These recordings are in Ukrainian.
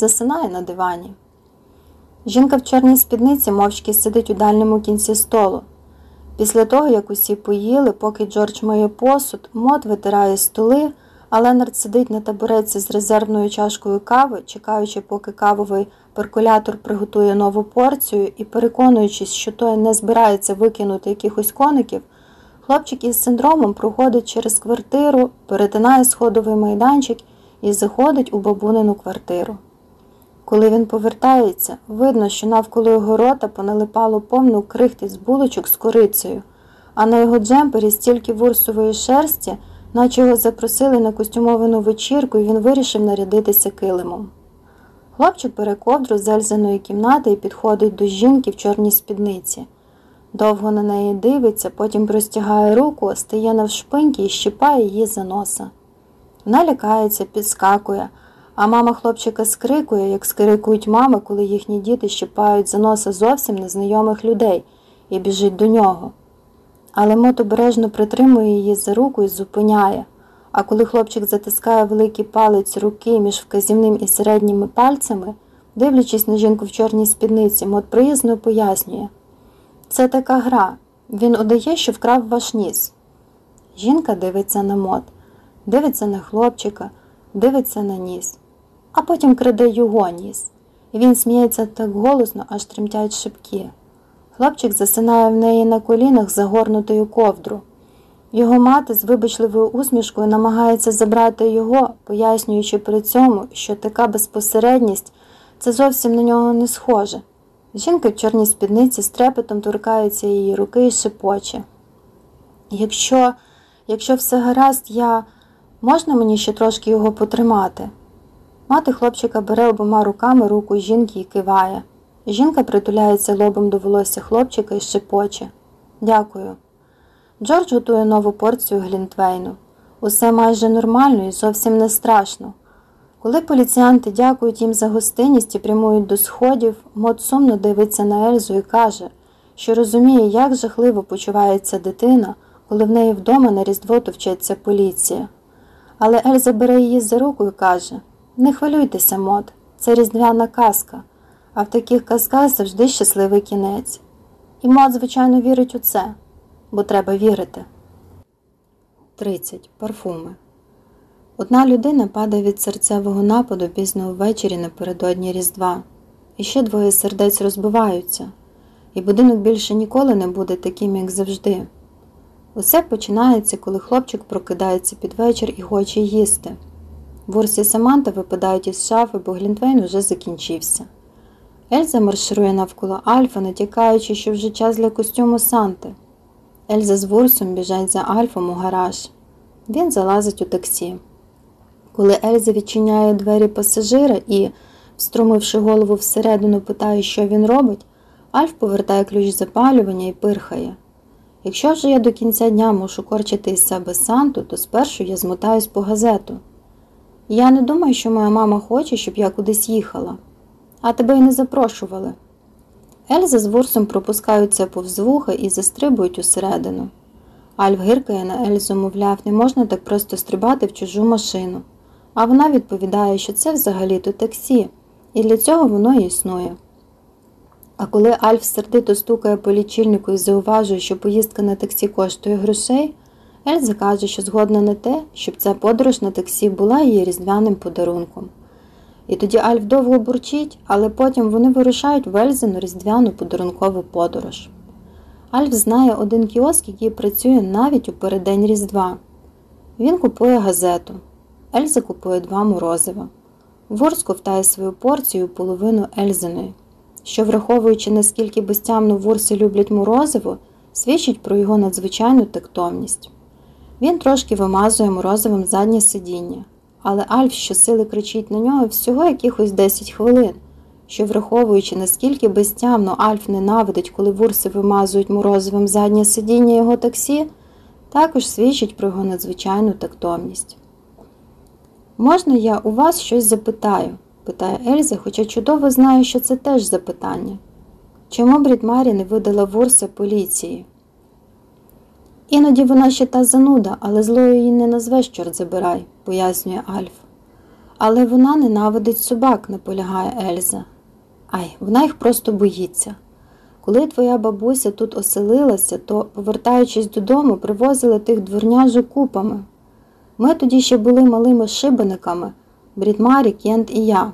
засинає на дивані. Жінка в чорній спідниці мовчки сидить у дальньому кінці столу. Після того, як усі поїли, поки Джордж миє посуд, мод витирає столи, а Ленард сидить на табуреці з резервною чашкою кави, чекаючи, поки кавовий перкулятор приготує нову порцію і переконуючись, що той не збирається викинути якихось коників, хлопчик із синдромом проходить через квартиру, перетинає сходовий майданчик і заходить у бабунину квартиру. Коли він повертається, видно, що навколо його рота поналипало повну крихти з булочок з корицею, а на його джемпері стільки вурсової шерсті, наче його запросили на костюмовану вечірку, і він вирішив нарядитися килимом. Хлопчик бере ковдру з Ельзиної кімнати і підходить до жінки в чорній спідниці. Довго на неї дивиться, потім простягає руку, стає навшпиньки і щипає її за носа. Вона лякається, підскакує, а мама хлопчика скрикує, як скрикують мами, коли їхні діти щипають за носа зовсім незнайомих людей і біжить до нього. Але мот обережно притримує її за руку і зупиняє. А коли хлопчик затискає великий палець руки між вказівним і середніми пальцями, дивлячись на жінку в чорній спідниці, мот приязно пояснює це така гра. Він удає, що вкрав ваш ніс. Жінка дивиться на мот, дивиться на хлопчика, дивиться на ніс, а потім краде його ніс. Він сміється так голосно, аж тремтять шибки. Хлопчик засинає в неї на колінах загорнутою ковдру. Його мати з вибачливою усмішкою намагається забрати його, пояснюючи при цьому, що така безпосередність це зовсім на нього не схоже. Жінка в чорній спідниці з трепетом торкається її руки і шепоче. Якщо, якщо все гаразд, я можна мені ще трошки його потримати? Мати хлопчика бере обома руками руку жінки і киває. Жінка притуляється лобом до волосся хлопчика і шепоче. Дякую. Джордж готує нову порцію глінтвейну. Усе майже нормально і зовсім не страшно. Коли поліціянти дякують їм за гостинність і прямують до сходів, мод сумно дивиться на Ельзу і каже, що розуміє, як жахливо почувається дитина, коли в неї вдома на різдво товчеться поліція. Але Ельза бере її за руку і каже Не хвилюйтеся, Мод, це різдвяна казка, а в таких казках завжди щасливий кінець. І Мод, звичайно, вірить у це, бо треба вірити. 30. Парфуми Одна людина падає від серцевого нападу пізно ввечері напередодні Різдва, і ще двоє сердець розбиваються, і будинок більше ніколи не буде таким, як завжди. Усе починається, коли хлопчик прокидається під вечір і хоче їсти. Ворсі Саманта випадають із шафи, бо Глінтвейн уже закінчився. Ельза марширує навколо Альфа, натякаючи, що вже час для костюму Санти. Ельза з Вурсом біжать за Альфом у гараж. Він залазить у таксі. Коли Ельза відчиняє двері пасажира і, встромивши голову всередину, питає, що він робить, Альф повертає ключ запалювання і пирхає. Якщо вже я до кінця дня мушу корчити із себе Санту, то спершу я змотаюсь по газету. Я не думаю, що моя мама хоче, щоб я кудись їхала, а тебе й не запрошували. Ельза з Ворсом пропускаються повз вуха і застрибують усередину. Альф гиркає на Ельзу, мовляв, не можна так просто стрибати в чужу машину. А вона відповідає, що це взагалі-то таксі, і для цього воно існує. А коли Альф сердито стукає по лічильнику і зауважує, що поїздка на таксі коштує грошей, Ельза каже, що згодна на те, щоб ця подорож на таксі була її різдвяним подарунком. І тоді Альф довго бурчить, але потім вони вирушають в Ельзину різдвяну подарункову подорож. Альф знає один кіоск, який працює навіть у переддень Різдва. Він купує газету. Ельза купує два морозива. Ворс ковтає свою порцію половину Ельзиної, що, враховуючи, наскільки безтямно ворси люблять морозиво, свідчить про його надзвичайну тактовність. Він трошки вимазує морозивом заднє сидіння, але Альф щосили кричить на нього всього якихось 10 хвилин, що, враховуючи, наскільки безтямно Альф ненавидить, коли вурси вимазують морозивом заднє сидіння його таксі, також свідчить про його надзвичайну тактовність. Можна я у вас щось запитаю? питає Ельза, хоча чудово знає, що це теж запитання. Чому Брідмарі не видала Ворса поліції? Іноді вона ще та зануда, але злою її не назвеш, чорт забирай, пояснює Альф. Але вона ненавидить собак, наполягає Ельза. Ай, вона їх просто боїться. Коли твоя бабуся тут оселилася, то, повертаючись додому, привозили тих дворняжок купами. Ми тоді ще були малими шибениками Брідмарі, Кент і я.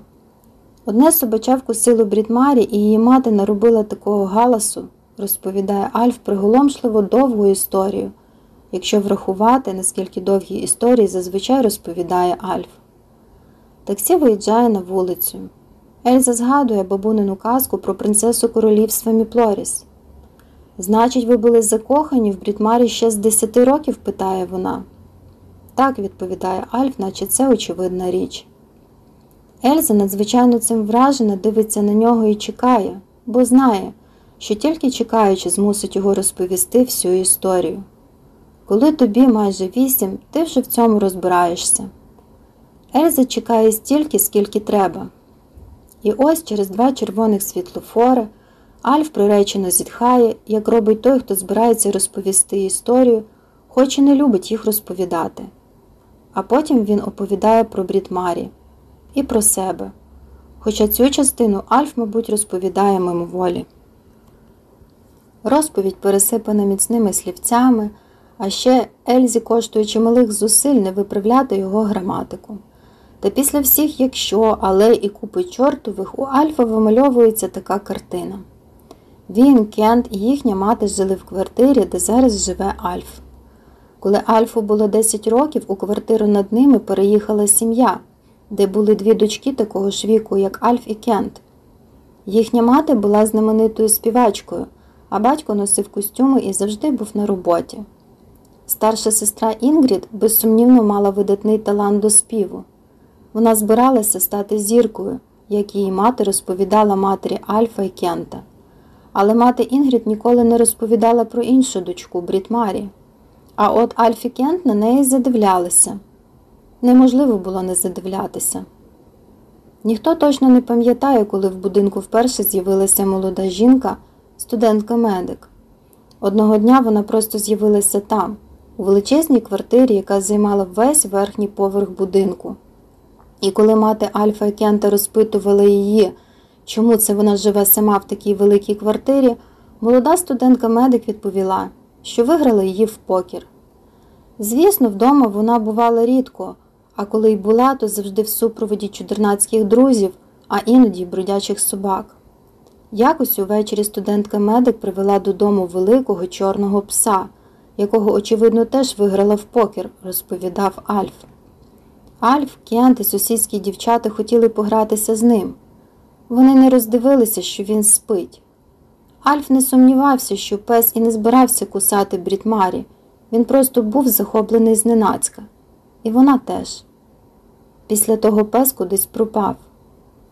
Одне собача вкусило Брідмарі, і її мати наробила такого галасу, розповідає Альф приголомшливо довгу історію, якщо врахувати, наскільки довгі історії зазвичай розповідає Альф. Таксі виїжджає на вулицю. Ельза згадує бабунину казку про принцесу королівства Міплоріс. Значить, ви були закохані в Брітмарі ще з десяти років? питає вона. Так, відповідає Альф, наче це очевидна річ. Ельза надзвичайно цим вражена, дивиться на нього і чекає, бо знає, що тільки чекаючи, змусить його розповісти всю історію. Коли тобі майже вісім, ти вже в цьому розбираєшся. Ельза чекає стільки, скільки треба. І ось через два червоних світлофори Альф приречено зітхає, як робить той, хто збирається розповісти історію, хоч і не любить їх розповідати. А потім він оповідає про Брітмарі і про себе. Хоча цю частину Альф, мабуть, розповідає мимоволі. Розповідь пересипана міцними слівцями, а ще Ельзі коштує чималих зусиль не виправляти його граматику. Та після всіх, якщо, але і купи чортових, у Альфа вимальовується така картина. Він, Кент і їхня мати жили в квартирі, де зараз живе Альф. Коли Альфу було 10 років, у квартиру над ними переїхала сім'я, де були дві дочки такого ж віку, як Альф і Кент. Їхня мати була знаменитою співачкою, а батько носив костюми і завжди був на роботі. Старша сестра Інгрід безсумнівно мала видатний талант до співу. Вона збиралася стати зіркою, як її мати розповідала матері Альфа і Кента. Але мати Інгрід ніколи не розповідала про іншу дочку Брітмарі. А от Альф і Кент на неї задивлялися. Неможливо було не задивлятися. Ніхто точно не пам'ятає, коли в будинку вперше з'явилася молода жінка, студентка медик. Одного дня вона просто з'явилася там, у величезній квартирі, яка займала весь верхній поверх будинку. І коли мати Альфа і Кента розпитувала її, чому це вона живе сама в такій великій квартирі, молода студентка медик відповіла, що виграла її в покер. Звісно, вдома вона бувала рідко, а коли й була, то завжди в супроводі чудернацьких друзів, а іноді бродячих собак. Якось увечері студентка медик привела додому великого чорного пса, якого, очевидно, теж виграла в покер, розповідав Альф. Альф, Кент і сусідські дівчата хотіли погратися з ним. Вони не роздивилися, що він спить. Альф не сумнівався, що пес і не збирався кусати Брітмарі. Він просто був захоплений зненацька. І вона теж. Після того пес кудись пропав.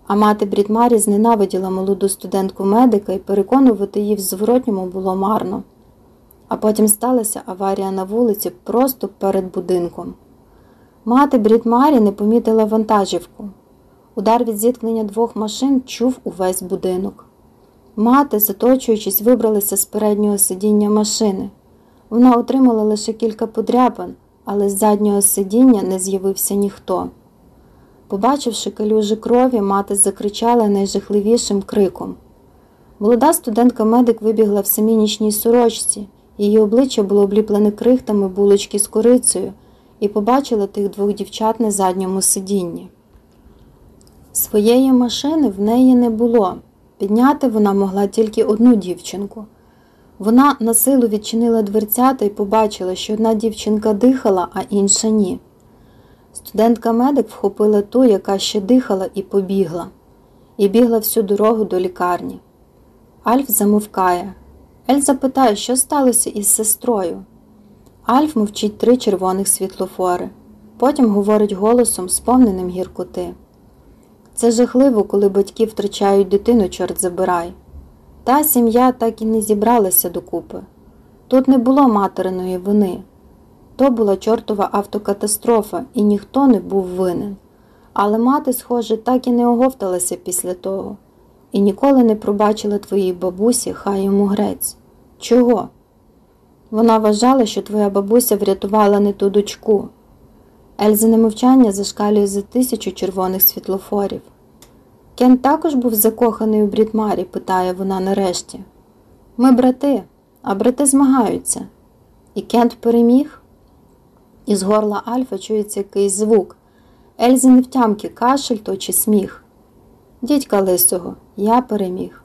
А мати Брітмарі зненавиділа молоду студентку медика і переконувати її в зворотньому було марно. А потім сталася аварія на вулиці просто перед будинком. Мати Брітмарі не помітила вантажівку. Удар від зіткнення двох машин чув увесь будинок. Мати, заточуючись, вибралася з переднього сидіння машини. Вона отримала лише кілька подряпин, але з заднього сидіння не з'явився ніхто. Побачивши калюжі крові, мати закричала найжахливішим криком. Молода студентка медик вибігла в самій нічній сорочці, її обличчя було обліплене крихтами булочки з корицею, і побачила тих двох дівчат на задньому сидінні. Своєї машини в неї не було. Підняти вона могла тільки одну дівчинку. Вона на силу відчинила дверцята і побачила, що одна дівчинка дихала, а інша ні. Студентка медик вхопила ту, яка ще дихала, і побігла, і бігла всю дорогу до лікарні. Альф замовкає. Ельза питає, що сталося із сестрою. Альф мовчить три червоних світлофори. Потім говорить голосом, сповненим гіркоти. Це жахливо, коли батьки втрачають дитину, чорт забирай. Та сім'я так і не зібралася докупи. Тут не було материної вини. То була чортова автокатастрофа, і ніхто не був винен. Але мати, схоже, так і не оговталася після того, і ніколи не пробачила твоїй бабусі, хай йому грець. Чого? Вона вважала, що твоя бабуся врятувала не ту дочку. Ельзине мовчання зашкалює за тисячу червоних світлофорів. Кен також був закоханий у Брітмарі, питає вона нарешті. Ми брати, а брати змагаються. І Кент переміг. Із горла Альфа чується якийсь звук. Ельзі не втямки, кашель то чи сміх. Дідька лисого, я переміг.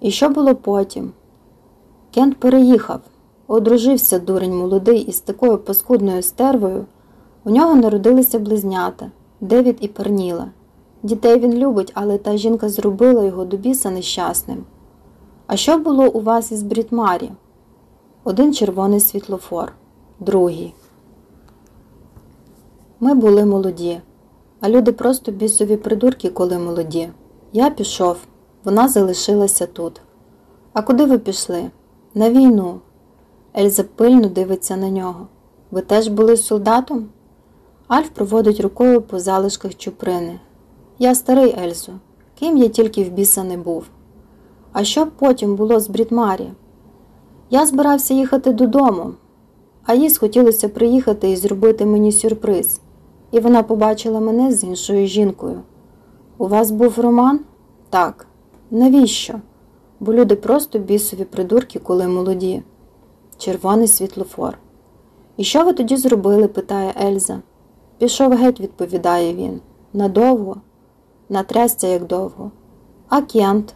І що було потім? Кент переїхав, одружився дурень молодий із такою паскудною стервою. У нього народилися близнята Девід і Перніла. Дітей він любить, але та жінка зробила його до біса нещасним. А що було у вас із Брітмарі? Один червоний світлофор, другий. Ми були молоді, а люди просто бісові придурки, коли молоді. Я пішов, вона залишилася тут. А куди ви пішли? На війну. Ельза пильно дивиться на нього. Ви теж були солдатом? Альф проводить рукою по залишках чуприни. Я старий Ельзу, ким я тільки в біса не був. А що потім було з Брітмарі? Я збирався їхати додому, а їй схотілося приїхати і зробити мені сюрприз, і вона побачила мене з іншою жінкою. У вас був роман? Так. Навіщо? Бо люди просто бісові придурки, коли молоді. Червоний світлофор. І що ви тоді зробили? питає Ельза. Пішов геть, відповідає він. Надовго? Натрясся як довго. А Кент?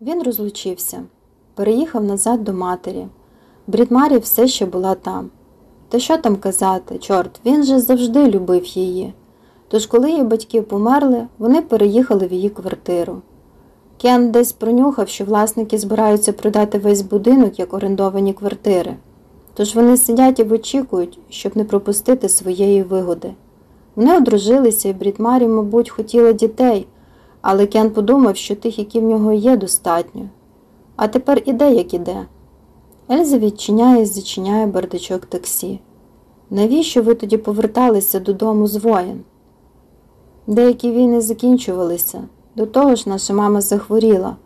Він розлучився, переїхав назад до матері. Брітмарі все ще була там. Та що там казати, чорт, він же завжди любив її. Тож, коли її батьки померли, вони переїхали в її квартиру. Кен десь пронюхав, що власники збираються продати весь будинок як орендовані квартири. Тож вони сидять і очікують, щоб не пропустити своєї вигоди. Вони одружилися, і Брітмарі, мабуть, хотіла дітей, але Кен подумав, що тих, які в нього є, достатньо. А тепер іде, як іде. Ельза відчиняє і зачиняє бардачок таксі. Навіщо ви тоді поверталися додому з воєн? Деякі війни закінчувалися. До того ж, наша мама захворіла.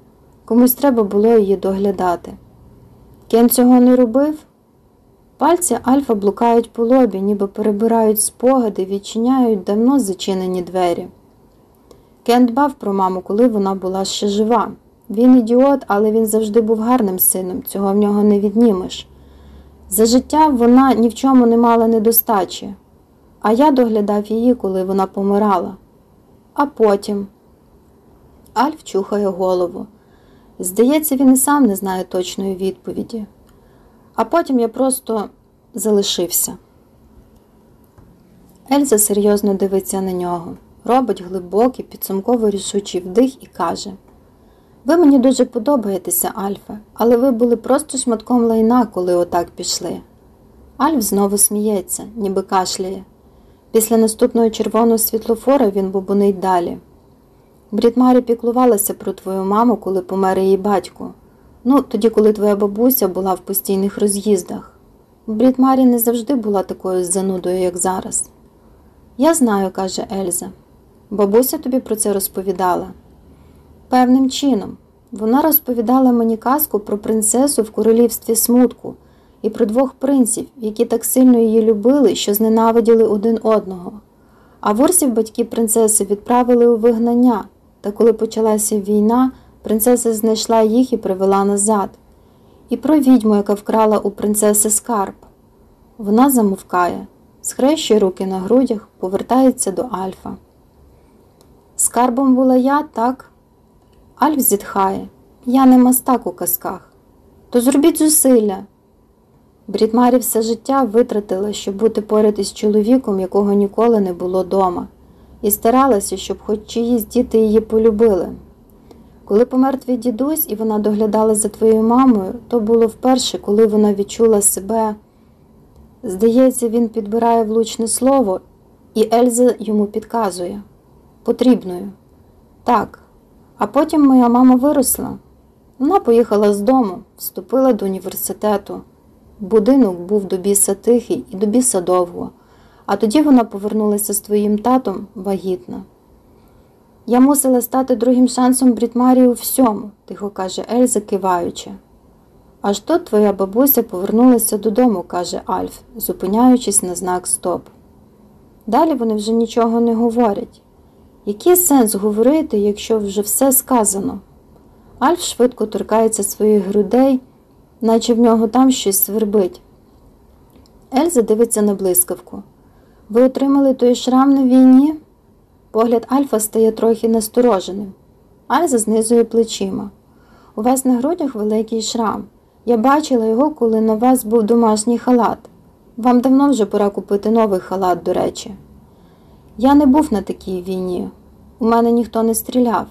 Комусь треба було її доглядати. Кен цього не робив? Пальці Альфа блукають по лобі, ніби перебирають спогади, відчиняють давно зачинені двері. Кен дбав про маму, коли вона була ще жива. Він ідіот, але він завжди був гарним сином, цього в нього не віднімеш. За життя вона ні в чому не мала недостачі, а я доглядав її, коли вона помирала. А потім Альф чухає голову. Здається, він і сам не знає точної відповіді. А потім я просто залишився. Ельза серйозно дивиться на нього, робить глибокий, підсумково рішучий вдих і каже: Ви мені дуже подобаєтеся, Альфе, але ви були просто шматком лайна, коли отак пішли. Альф знову сміється, ніби кашляє. Після наступного червоного світлофора він бубонить далі. Брітмарі піклувалася про твою маму, коли помер її батько. Ну, тоді, коли твоя бабуся була в постійних роз'їздах. Брід Марі не завжди була такою занудою, як зараз. Я знаю, каже Ельза. Бабуся тобі про це розповідала. Певним чином, вона розповідала мені казку про принцесу в королівстві смутку і про двох принців, які так сильно її любили, що зненавиділи один одного. А ворсів батьки принцеси відправили у вигнання, та коли почалася війна. Принцеса знайшла їх і привела назад, і про відьму, яка вкрала у принцеси скарб. Вона замовкає, схрещує руки на грудях, повертається до Альфа. Скарбом була я, так? Альф зітхає. Я не мастак у казках. То зробіть зусилля. Брідмарі все життя витратила, щоб бути поряд із чоловіком, якого ніколи не було дома, і старалася, щоб хоч чиїсь діти її полюбили. Коли помер твій дідусь і вона доглядала за твоєю мамою, то було вперше, коли вона відчула себе. Здається, він підбирає влучне слово, і Ельза йому підказує потрібною. Так, а потім моя мама виросла. Вона поїхала з дому, вступила до університету. Будинок був до біса тихий і до біса довго, а тоді вона повернулася з твоїм татом вагітна. Я мусила стати другим шансом Брітмарі у всьому, тихо каже Ельза, киваючи. Аж тут твоя бабуся повернулася додому, каже Альф, зупиняючись на знак стоп. Далі вони вже нічого не говорять. Який сенс говорити, якщо вже все сказано? Альф швидко торкається своїх грудей, наче в нього там щось свербить. Ельза дивиться на блискавку. Ви отримали той шрам на війні? Погляд Альфа стає трохи настороженим. Альза знизує плечима. У вас на грудях великий шрам. Я бачила його, коли на вас був домашній халат. Вам давно вже пора купити новий халат, до речі. Я не був на такій війні. У мене ніхто не стріляв.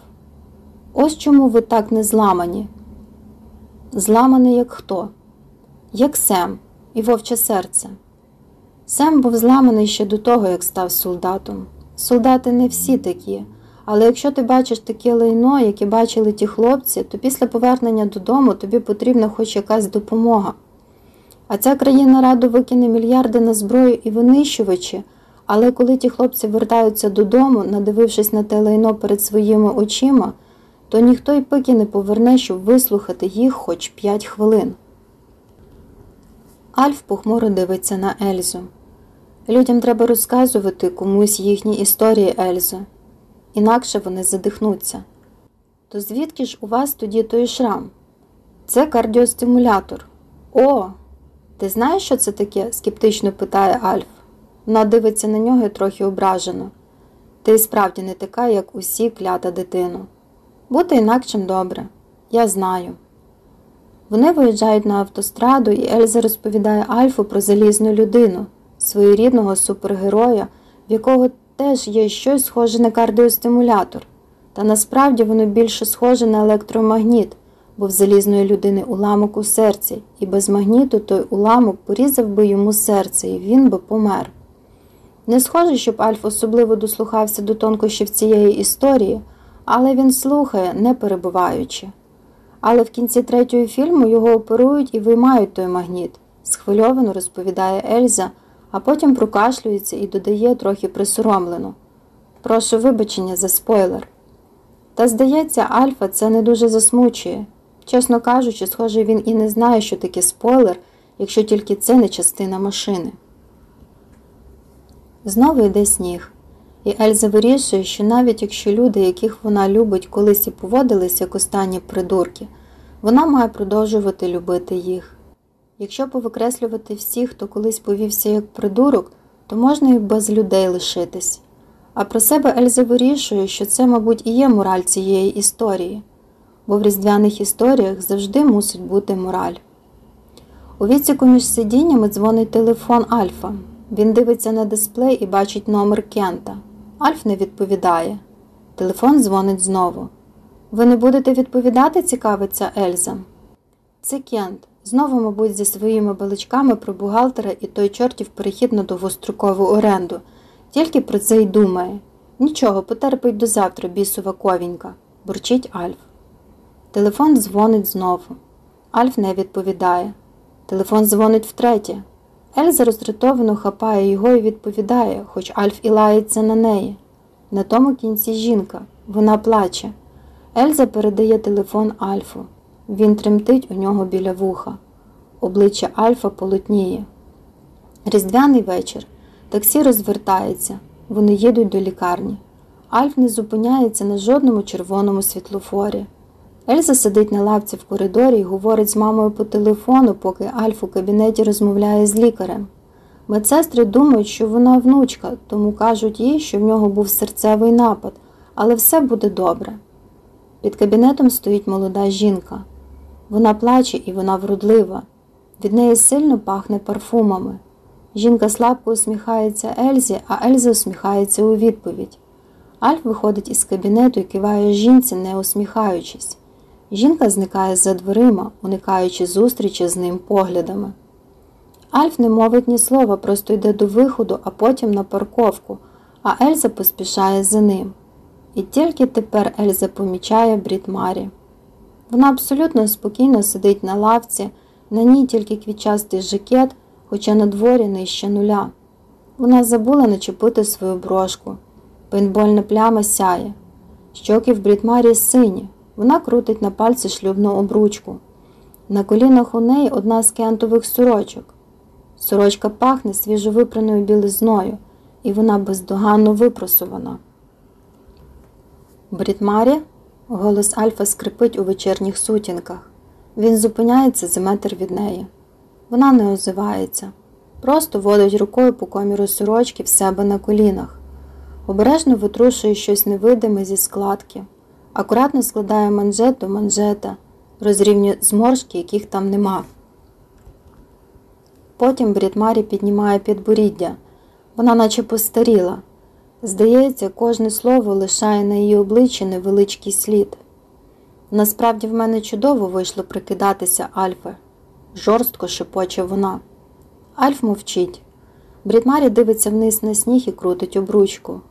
Ось чому ви так не зламані. Зламаний як хто? Як Сем і вовче серце. Сем був зламаний ще до того, як став солдатом. Солдати не всі такі, але якщо ти бачиш таке лайно, яке бачили ті хлопці, то після повернення додому тобі потрібна хоч якась допомога. А ця країна радо викине мільярди на зброю і винищувачі, але коли ті хлопці вертаються додому, надивившись на те лайно перед своїми очима, то ніхто й пики не поверне, щоб вислухати їх хоч п'ять хвилин. Альф похмуро дивиться на Ельзу. Людям треба розказувати комусь їхні історії, Ельзо, інакше вони задихнуться. То звідки ж у вас тоді той шрам? Це кардіостимулятор. О, ти знаєш, що це таке? скептично питає Альф. Вона дивиться на нього і трохи ображено. Ти справді не така, як усі клята дитину. Бути інакшим добре, я знаю. Вони виїжджають на автостраду, і Ельза розповідає Альфу про залізну людину, своєрідного супергероя, в якого теж є щось схоже на кардіостимулятор. Та насправді воно більше схоже на електромагніт, бо в залізної людини уламок у серці, і без магніту той уламок порізав би йому серце, і він би помер. Не схоже, щоб Альф особливо дослухався до тонкощів цієї історії, але він слухає, не перебуваючи. Але в кінці третього фільму його оперують і виймають той магніт, схвильовано розповідає Ельза, а потім прокашлюється і додає трохи присоромлено. Прошу вибачення за спойлер. Та, здається, Альфа це не дуже засмучує. Чесно кажучи, схоже, він і не знає, що таке спойлер, якщо тільки це не частина машини. Знову йде сніг, і Ельза вирішує, що навіть якщо люди, яких вона любить, колись і поводилися як останні придурки, вона має продовжувати любити їх. Якщо повикреслювати всіх, хто колись повівся як придурок, то можна і без людей лишитись. А про себе Ельза вирішує, що це, мабуть, і є мораль цієї історії, бо в різдвяних історіях завжди мусить бути мораль. У відсіку між сидіннями дзвонить телефон Альфа. Він дивиться на дисплей і бачить номер Кента. Альф не відповідає. Телефон дзвонить знову. Ви не будете відповідати, цікавиться Ельза. Це Кент. Знову, мабуть, зі своїми баличками про бухгалтера і той чортів перехід на довгострокову оренду. Тільки про це й думає. Нічого, потерпить до завтра, бісова ковінька, бурчить Альф. Телефон дзвонить знову. Альф не відповідає. Телефон дзвонить втретє. Ельза роздратовано хапає його і відповідає, хоч Альф і лається на неї. На тому кінці жінка. Вона плаче. Ельза передає телефон Альфу. Він тремтить у нього біля вуха. Обличчя Альфа полотніє. Різдвяний вечір. Таксі розвертається. Вони їдуть до лікарні. Альф не зупиняється на жодному червоному світлофорі. Ельза сидить на лавці в коридорі і говорить з мамою по телефону, поки Альф у кабінеті розмовляє з лікарем. Медсестри думають, що вона внучка, тому кажуть їй, що в нього був серцевий напад, але все буде добре. Під кабінетом стоїть молода жінка. Вона плаче і вона вродлива. Від неї сильно пахне парфумами. Жінка слабко усміхається Ельзі, а Ельза усміхається у відповідь. Альф виходить із кабінету і киває жінці, не усміхаючись. Жінка зникає за дверима, уникаючи зустрічі з ним поглядами. Альф не мовить ні слова, просто йде до виходу, а потім на парковку, а Ельза поспішає за ним. І тільки тепер Ельза помічає Брід Марі. Вона абсолютно спокійно сидить на лавці, на ній тільки квітчастий жакет, хоча на дворі нижче нуля. Вона забула начепити свою брошку. Пейнтбольна пляма сяє. Щоки в Брідмарі сині. Вона крутить на пальці шлюбну обручку. На колінах у неї одна з кентових сорочок. Сорочка пахне свіжовипраною білизною, і вона бездоганно випросувана. Брітмарі? Голос Альфа скрипить у вечірніх сутінках. Він зупиняється за метр від неї. Вона не озивається, просто водить рукою по коміру сорочки в себе на колінах, обережно витрушує щось невидиме зі складки, акуратно складає манжет до манжета, розрівнює зморшки, яких там нема. Потім Брітмарі піднімає підборіддя. Вона наче постаріла. Здається, кожне слово лишає на її обличчі невеличкий слід. Насправді в мене чудово вийшло прикидатися Альфе, жорстко шепоче вона. Альф мовчить. Брітмарі дивиться вниз на сніг і крутить обручку.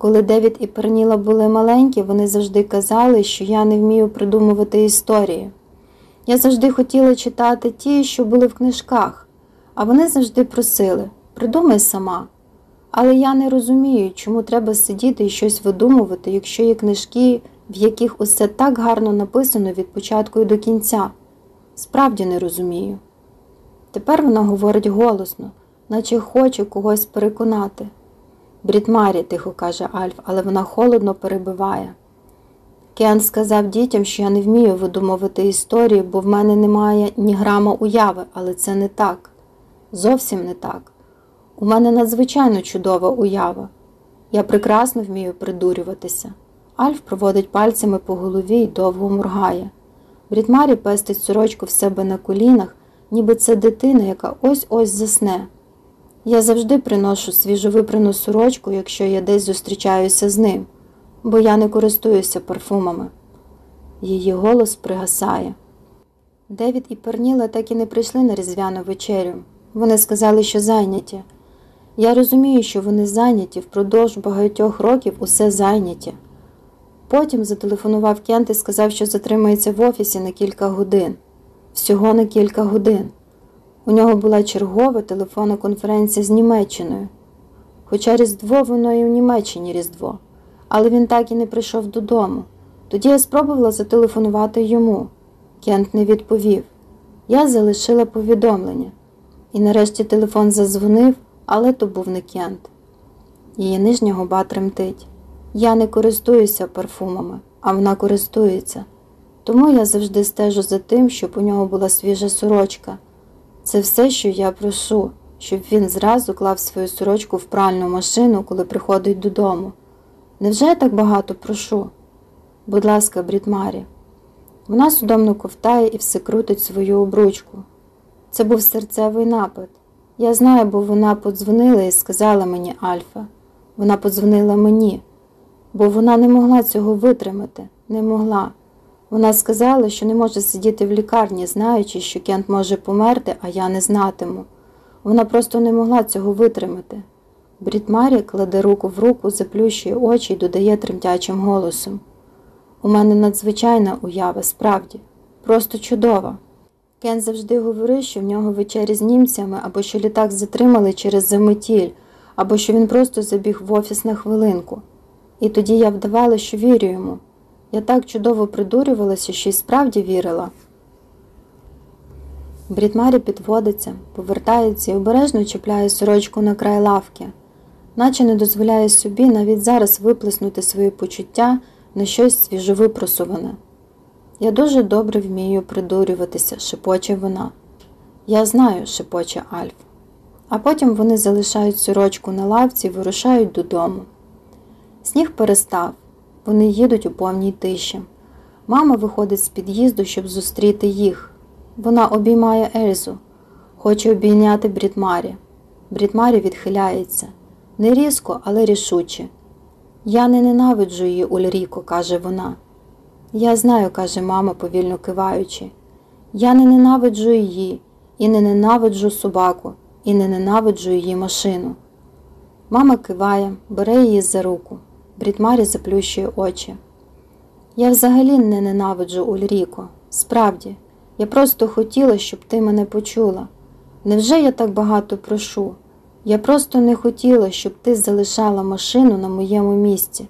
Коли Девід і Перніла були маленькі, вони завжди казали, що я не вмію придумувати історії. Я завжди хотіла читати ті, що були в книжках, а вони завжди просили придумай сама. Але я не розумію, чому треба сидіти і щось видумувати, якщо є книжки, в яких усе так гарно написано від початку і до кінця. Справді не розумію. Тепер вона говорить голосно, наче хоче когось переконати. Брітмарі, тихо каже Альф, але вона холодно перебиває. Кен сказав дітям, що я не вмію видумувати історії, бо в мене немає ні грама уяви, але це не так. Зовсім не так. У мене надзвичайно чудова уява. Я прекрасно вмію придурюватися. Альф проводить пальцями по голові і довго моргає. Брітмарі пестить сорочку в себе на колінах, ніби це дитина, яка ось ось засне. Я завжди приношу свіжовипрану сорочку, якщо я десь зустрічаюся з ним, бо я не користуюся парфумами. Її голос пригасає. Девід і Перніла так і не прийшли на різдвяну вечерю. Вони сказали, що зайняті. Я розумію, що вони зайняті впродовж багатьох років усе зайняті. Потім зателефонував Кент і сказав, що затримається в офісі на кілька годин, всього на кілька годин. У нього була чергова телефонна конференція з Німеччиною. Хоча Різдво воно і в Німеччині Різдво, але він так і не прийшов додому. Тоді я спробувала зателефонувати йому. Кент не відповів. Я залишила повідомлення. І нарешті телефон задзвонив, але то був не Кент. Її нижня губа тремтить. Я не користуюся парфумами, а вона користується. Тому я завжди стежу за тим, щоб у нього була свіжа сорочка. Це все, що я прошу, щоб він зразу клав свою сорочку в пральну машину, коли приходить додому. Невже я так багато прошу? Будь ласка, Брітмарі. Вона судомно ковтає і все крутить свою обручку. Це був серцевий напад. Я знаю, бо вона подзвонила і сказала мені Альфа. Вона подзвонила мені, бо вона не могла цього витримати, не могла. Вона сказала, що не може сидіти в лікарні, знаючи, що Кент може померти, а я не знатиму. Вона просто не могла цього витримати. Брід Марі кладе руку в руку, заплющує очі і додає тремтячим голосом. У мене надзвичайна уява, справді, просто чудова. Кен завжди говорив, що в нього вечері з німцями, або що літак затримали через заметіль, або що він просто забіг в офіс на хвилинку. І тоді я вдавала, що вірю йому. Я так чудово придурювалася, що й справді вірила. Брітмарі підводиться, повертається і обережно чіпляє сорочку на край лавки, наче не дозволяє собі навіть зараз виплеснути свої почуття на щось свіжовипросуване. Я дуже добре вмію придурюватися, шепоче вона. Я знаю, шепоче Альф. А потім вони залишають сорочку на лавці і вирушають додому. Сніг перестав, вони їдуть у повній тиші. Мама виходить з під'їзду, щоб зустріти їх. Вона обіймає Ельзу, хоче обійняти Брітмарі. Брітмарі відхиляється. Не різко, але рішуче. Я не ненавиджу її, Ульріко, каже вона. Я знаю, каже мама, повільно киваючи. Я не ненавиджу її, і не ненавиджу собаку, і не ненавиджу її машину. Мама киває, бере її за руку. Брітмарі заплющує очі. Я взагалі не ненавиджу Ульріко. Справді, я просто хотіла, щоб ти мене почула. Невже я так багато прошу? Я просто не хотіла, щоб ти залишала машину на моєму місці.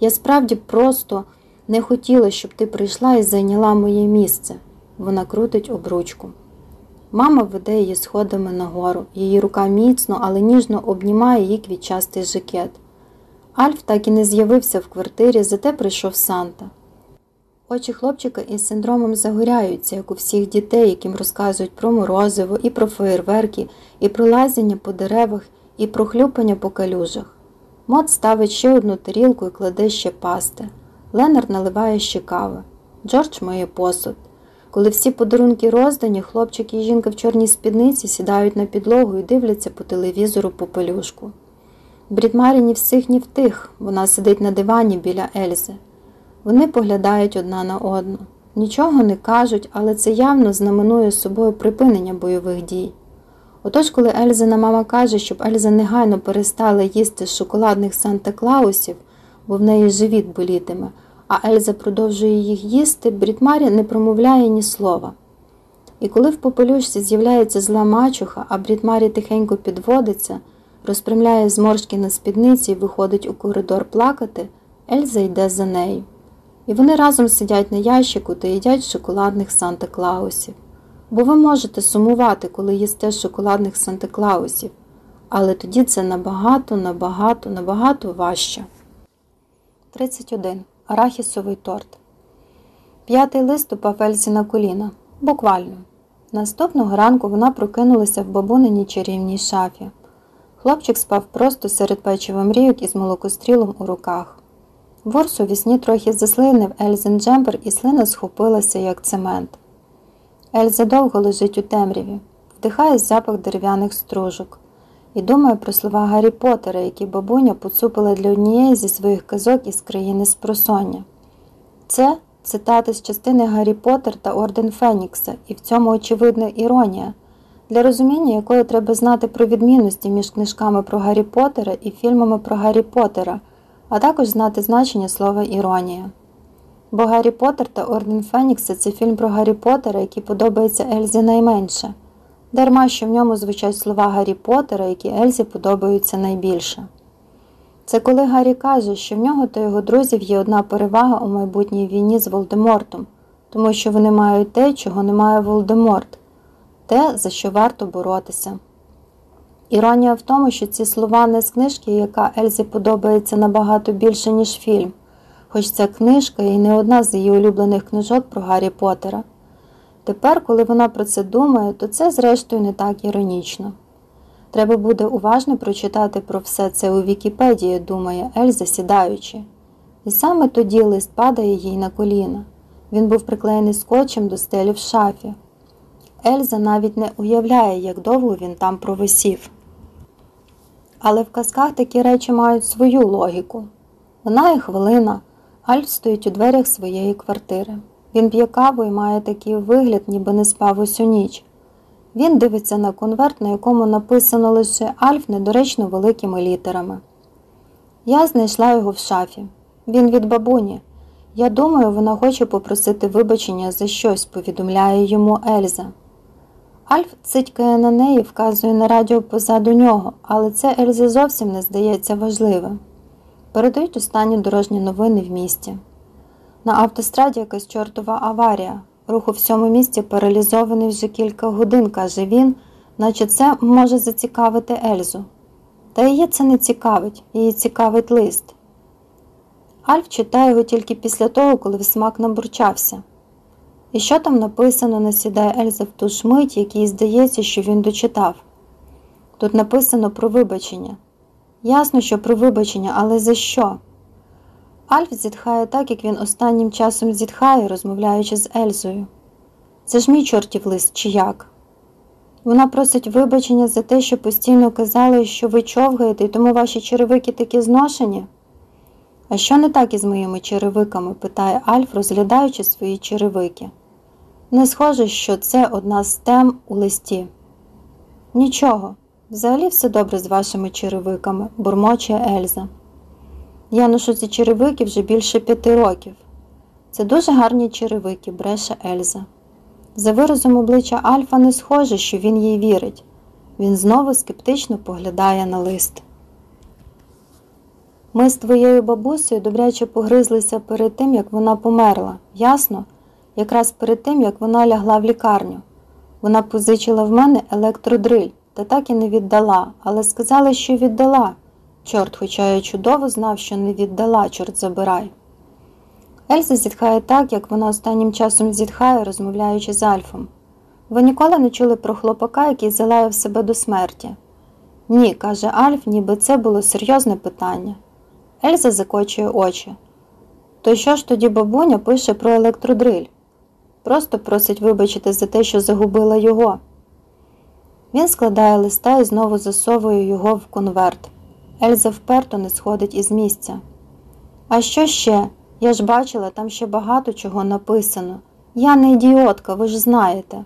Я справді просто не хотіла, щоб ти прийшла і зайняла моє місце. Вона крутить обручку. Мама веде її сходами нагору. Її рука міцно, але ніжно обнімає її квітчастий жакет. Альф так і не з'явився в квартирі, зате прийшов Санта. Очі хлопчика із синдромом загоряються, як у всіх дітей, яким розказують про морозиво, і про феєрверки, і про лазіння по деревах, і про хлюпання по калюжах. Мот ставить ще одну тарілку і кладе ще пасти. Ленард наливає ще кави. Джордж миє посуд. Коли всі подарунки роздані, хлопчик і жінка в чорній спідниці сідають на підлогу і дивляться по телевізору по пелюшку. Брідмарі ні всіх, ні в тих. Вона сидить на дивані біля Ельзи. Вони поглядають одна на одну. Нічого не кажуть, але це явно знаменує собою припинення бойових дій. Отож, коли Ельзина мама каже, щоб Ельза негайно перестала їсти з шоколадних Санта Клаусів, бо в неї живіт болітиме, а Ельза продовжує їх їсти, Брітмарі не промовляє ні слова. І коли в попелюшці з'являється зла мачуха, а Брітмарі тихенько підводиться, розпрямляє зморшки на спідниці і виходить у коридор плакати, Ельза йде за нею. І вони разом сидять на ящику та їдять шоколадних Санта Клаусів. Бо ви можете сумувати, коли їсте шоколадних Санта Клаусів, але тоді це набагато, набагато, набагато важче. 31. Арахісовий торт. П'ятий лист упав на коліна. Буквально. Наступного ранку вона прокинулася в бабуниній чарівній шафі. Хлопчик спав просто серед печива мрійок із молокострілом у руках. Ворс у вісні трохи заслинив Ельзин джемпер і слина схопилася, як цемент. Ельза довго лежить у темряві, вдихає запах дерев'яних стружок і думає про слова Гаррі Поттера, які бабуня поцупила для однієї зі своїх казок із країни спросоння. Це цитати з частини Гаррі Поттер та Орден Фенікса, і в цьому очевидна іронія, для розуміння якої треба знати про відмінності між книжками про Гаррі Поттера і фільмами про Гаррі Поттера, а також знати значення слова іронія. Бо Гаррі Поттер та Орден Фенікса це фільм про Гаррі Поттера, який подобається Ельзі найменше, дарма що в ньому звучать слова Гаррі Поттера, які Ельзі подобаються найбільше. Це коли Гаррі каже, що в нього та його друзів є одна перевага у майбутній війні з Волдемортом, тому що вони мають те, чого не має Волдеморт, те, за що варто боротися. Іронія в тому, що ці слова не з книжки, яка Ельзі подобається набагато більше, ніж фільм, хоч ця книжка і не одна з її улюблених книжок про Гаррі Поттера. Тепер, коли вона про це думає, то це, зрештою, не так іронічно. Треба буде уважно прочитати про все це у Вікіпедії, думає Ельза, сідаючи. І саме тоді лист падає їй на коліна. Він був приклеєний скотчем до стелі в шафі. Ельза навіть не уявляє, як довго він там провисів. Але в казках такі речі мають свою логіку. Вона і хвилина, Альф стоїть у дверях своєї квартири. Він п'є каву і має такий вигляд, ніби не спав усю ніч. Він дивиться на конверт, на якому написано лише Альф недоречно великими літерами. Я знайшла його в шафі. Він від бабуні. Я думаю, вона хоче попросити вибачення за щось, повідомляє йому Ельза. Альф цитькає на неї, вказує на радіо позаду нього, але це Ельзі зовсім не здається важливим. Передають останні дорожні новини в місті. На автостраді якась чортова аварія. Рух у всьому місті паралізований вже кілька годин, каже він, наче це може зацікавити Ельзу. Та її це не цікавить, її цікавить лист. Альф читає його тільки після того, коли в смак набурчався. І що там написано, насідає Ельза в ту ж мить, якій здається, що він дочитав. Тут написано про вибачення. Ясно, що про вибачення, але за що? Альф зітхає так, як він останнім часом зітхає, розмовляючи з Ельзою. Це ж мій чортів лист, чи як? Вона просить вибачення за те, що постійно казали, що ви човгаєте, і тому ваші черевики такі зношені. А що не так із моїми черевиками? питає Альф, розглядаючи свої черевики. Не схоже, що це одна з тем у листі. Нічого, взагалі все добре з вашими черевиками, бурмоче Ельза. Я ношу ці черевики вже більше п'яти років. Це дуже гарні черевики, бреше Ельза. За виразом обличчя Альфа не схоже, що він їй вірить. Він знову скептично поглядає на лист. Ми з твоєю бабусею добряче погризлися перед тим, як вона померла, ясно? Якраз перед тим, як вона лягла в лікарню. Вона позичила в мене електродриль та так і не віддала, але сказала, що віддала. Чорт, хоча я чудово знав, що не віддала, чорт забирай. Ельза зітхає так, як вона останнім часом зітхає, розмовляючи з Альфом. Ви ніколи не чули про хлопака, який залаяв себе до смерті? Ні, каже Альф, ніби це було серйозне питання. Ельза закочує очі. То що ж тоді бабуня пише про електродриль? Просто просить вибачити за те, що загубила його. Він складає листа і знову засовує його в конверт. Ельза вперто не сходить із місця. А що ще? Я ж бачила, там ще багато чого написано. Я не ідіотка, ви ж знаєте.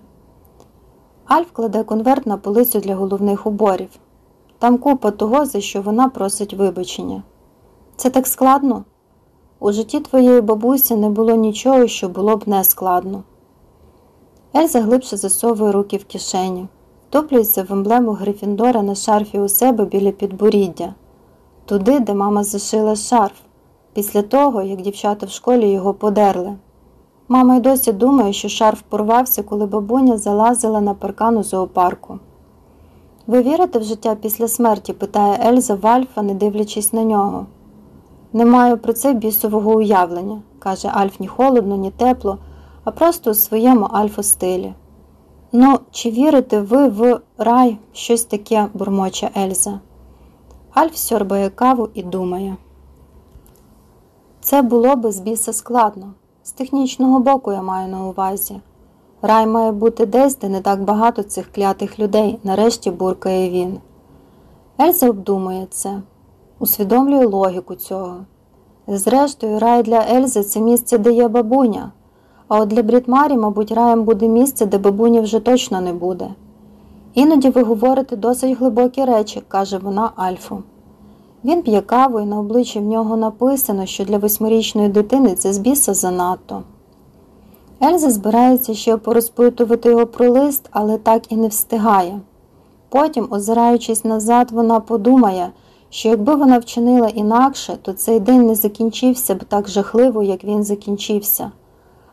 Альф кладе конверт на полицю для головних уборів. Там купа того, за що вона просить вибачення. Це так складно? У житті твоєї бабусі не було нічого, що було б не складно. Ельза глибше засовує руки в кишені, втоплюється в емблему Грифіндора на шарфі у себе біля підборіддя, туди, де мама зашила шарф, після того, як дівчата в школі його подерли. Мама й досі думає, що шарф порвався, коли бабуня залазила на паркан у зоопарку. Ви вірите в життя після смерті? питає Ельза Вальфа, не дивлячись на нього. Не маю про це бісового уявлення, каже Альф ні холодно, ні тепло, а просто у своєму альфа-стилі. Ну, чи вірите ви в рай щось таке, бурмоче Ельза? Альф сьорбає каву і думає. Це було би з біса складно. З технічного боку я маю на увазі. Рай має бути десь, де не так багато цих клятих людей, нарешті буркає він. Ельза обдумує це, усвідомлює логіку цього. Зрештою, рай для Ельзи це місце, де є бабуня, а от для Брітмарі, мабуть, раєм буде місце, де бабуні вже точно не буде. Іноді ви говорите досить глибокі речі, каже вона Альфу. Він п'є каву і на обличчі в нього написано, що для восьмирічної дитини це з біса занадто. Ельза збирається ще порозпитувати його про лист, але так і не встигає. Потім, озираючись назад, вона подумає, що якби вона вчинила інакше, то цей день не закінчився б так жахливо, як він закінчився,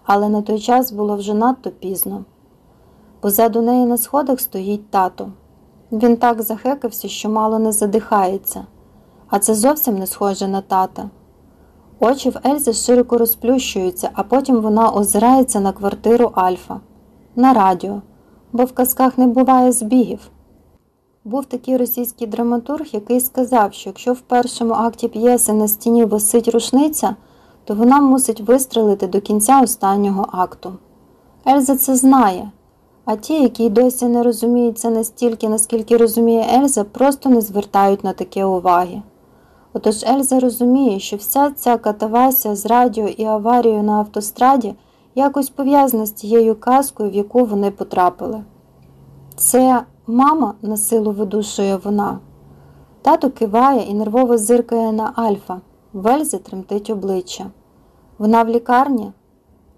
але на той час було вже надто пізно. Позаду неї на сходах стоїть тато. Він так захекався, що мало не задихається, а це зовсім не схоже на тата. Очі в Ельзи широко розплющуються, а потім вона озирається на квартиру Альфа, на радіо, бо в казках не буває збігів. Був такий російський драматург, який сказав, що якщо в першому акті п'єси на стіні висить рушниця, то вона мусить вистрелити до кінця останнього акту. Ельза це знає, а ті, які досі не розуміють це настільки, наскільки розуміє Ельза, просто не звертають на таке уваги. Отож Ельза розуміє, що вся ця катавася з радіо і аварією на автостраді якось пов'язана з тією казкою, в яку вони потрапили. Це мама на силу видушує вона. Тато киває і нервово зиркає на Альфа. В Ельзі тремтить обличчя. Вона в лікарні?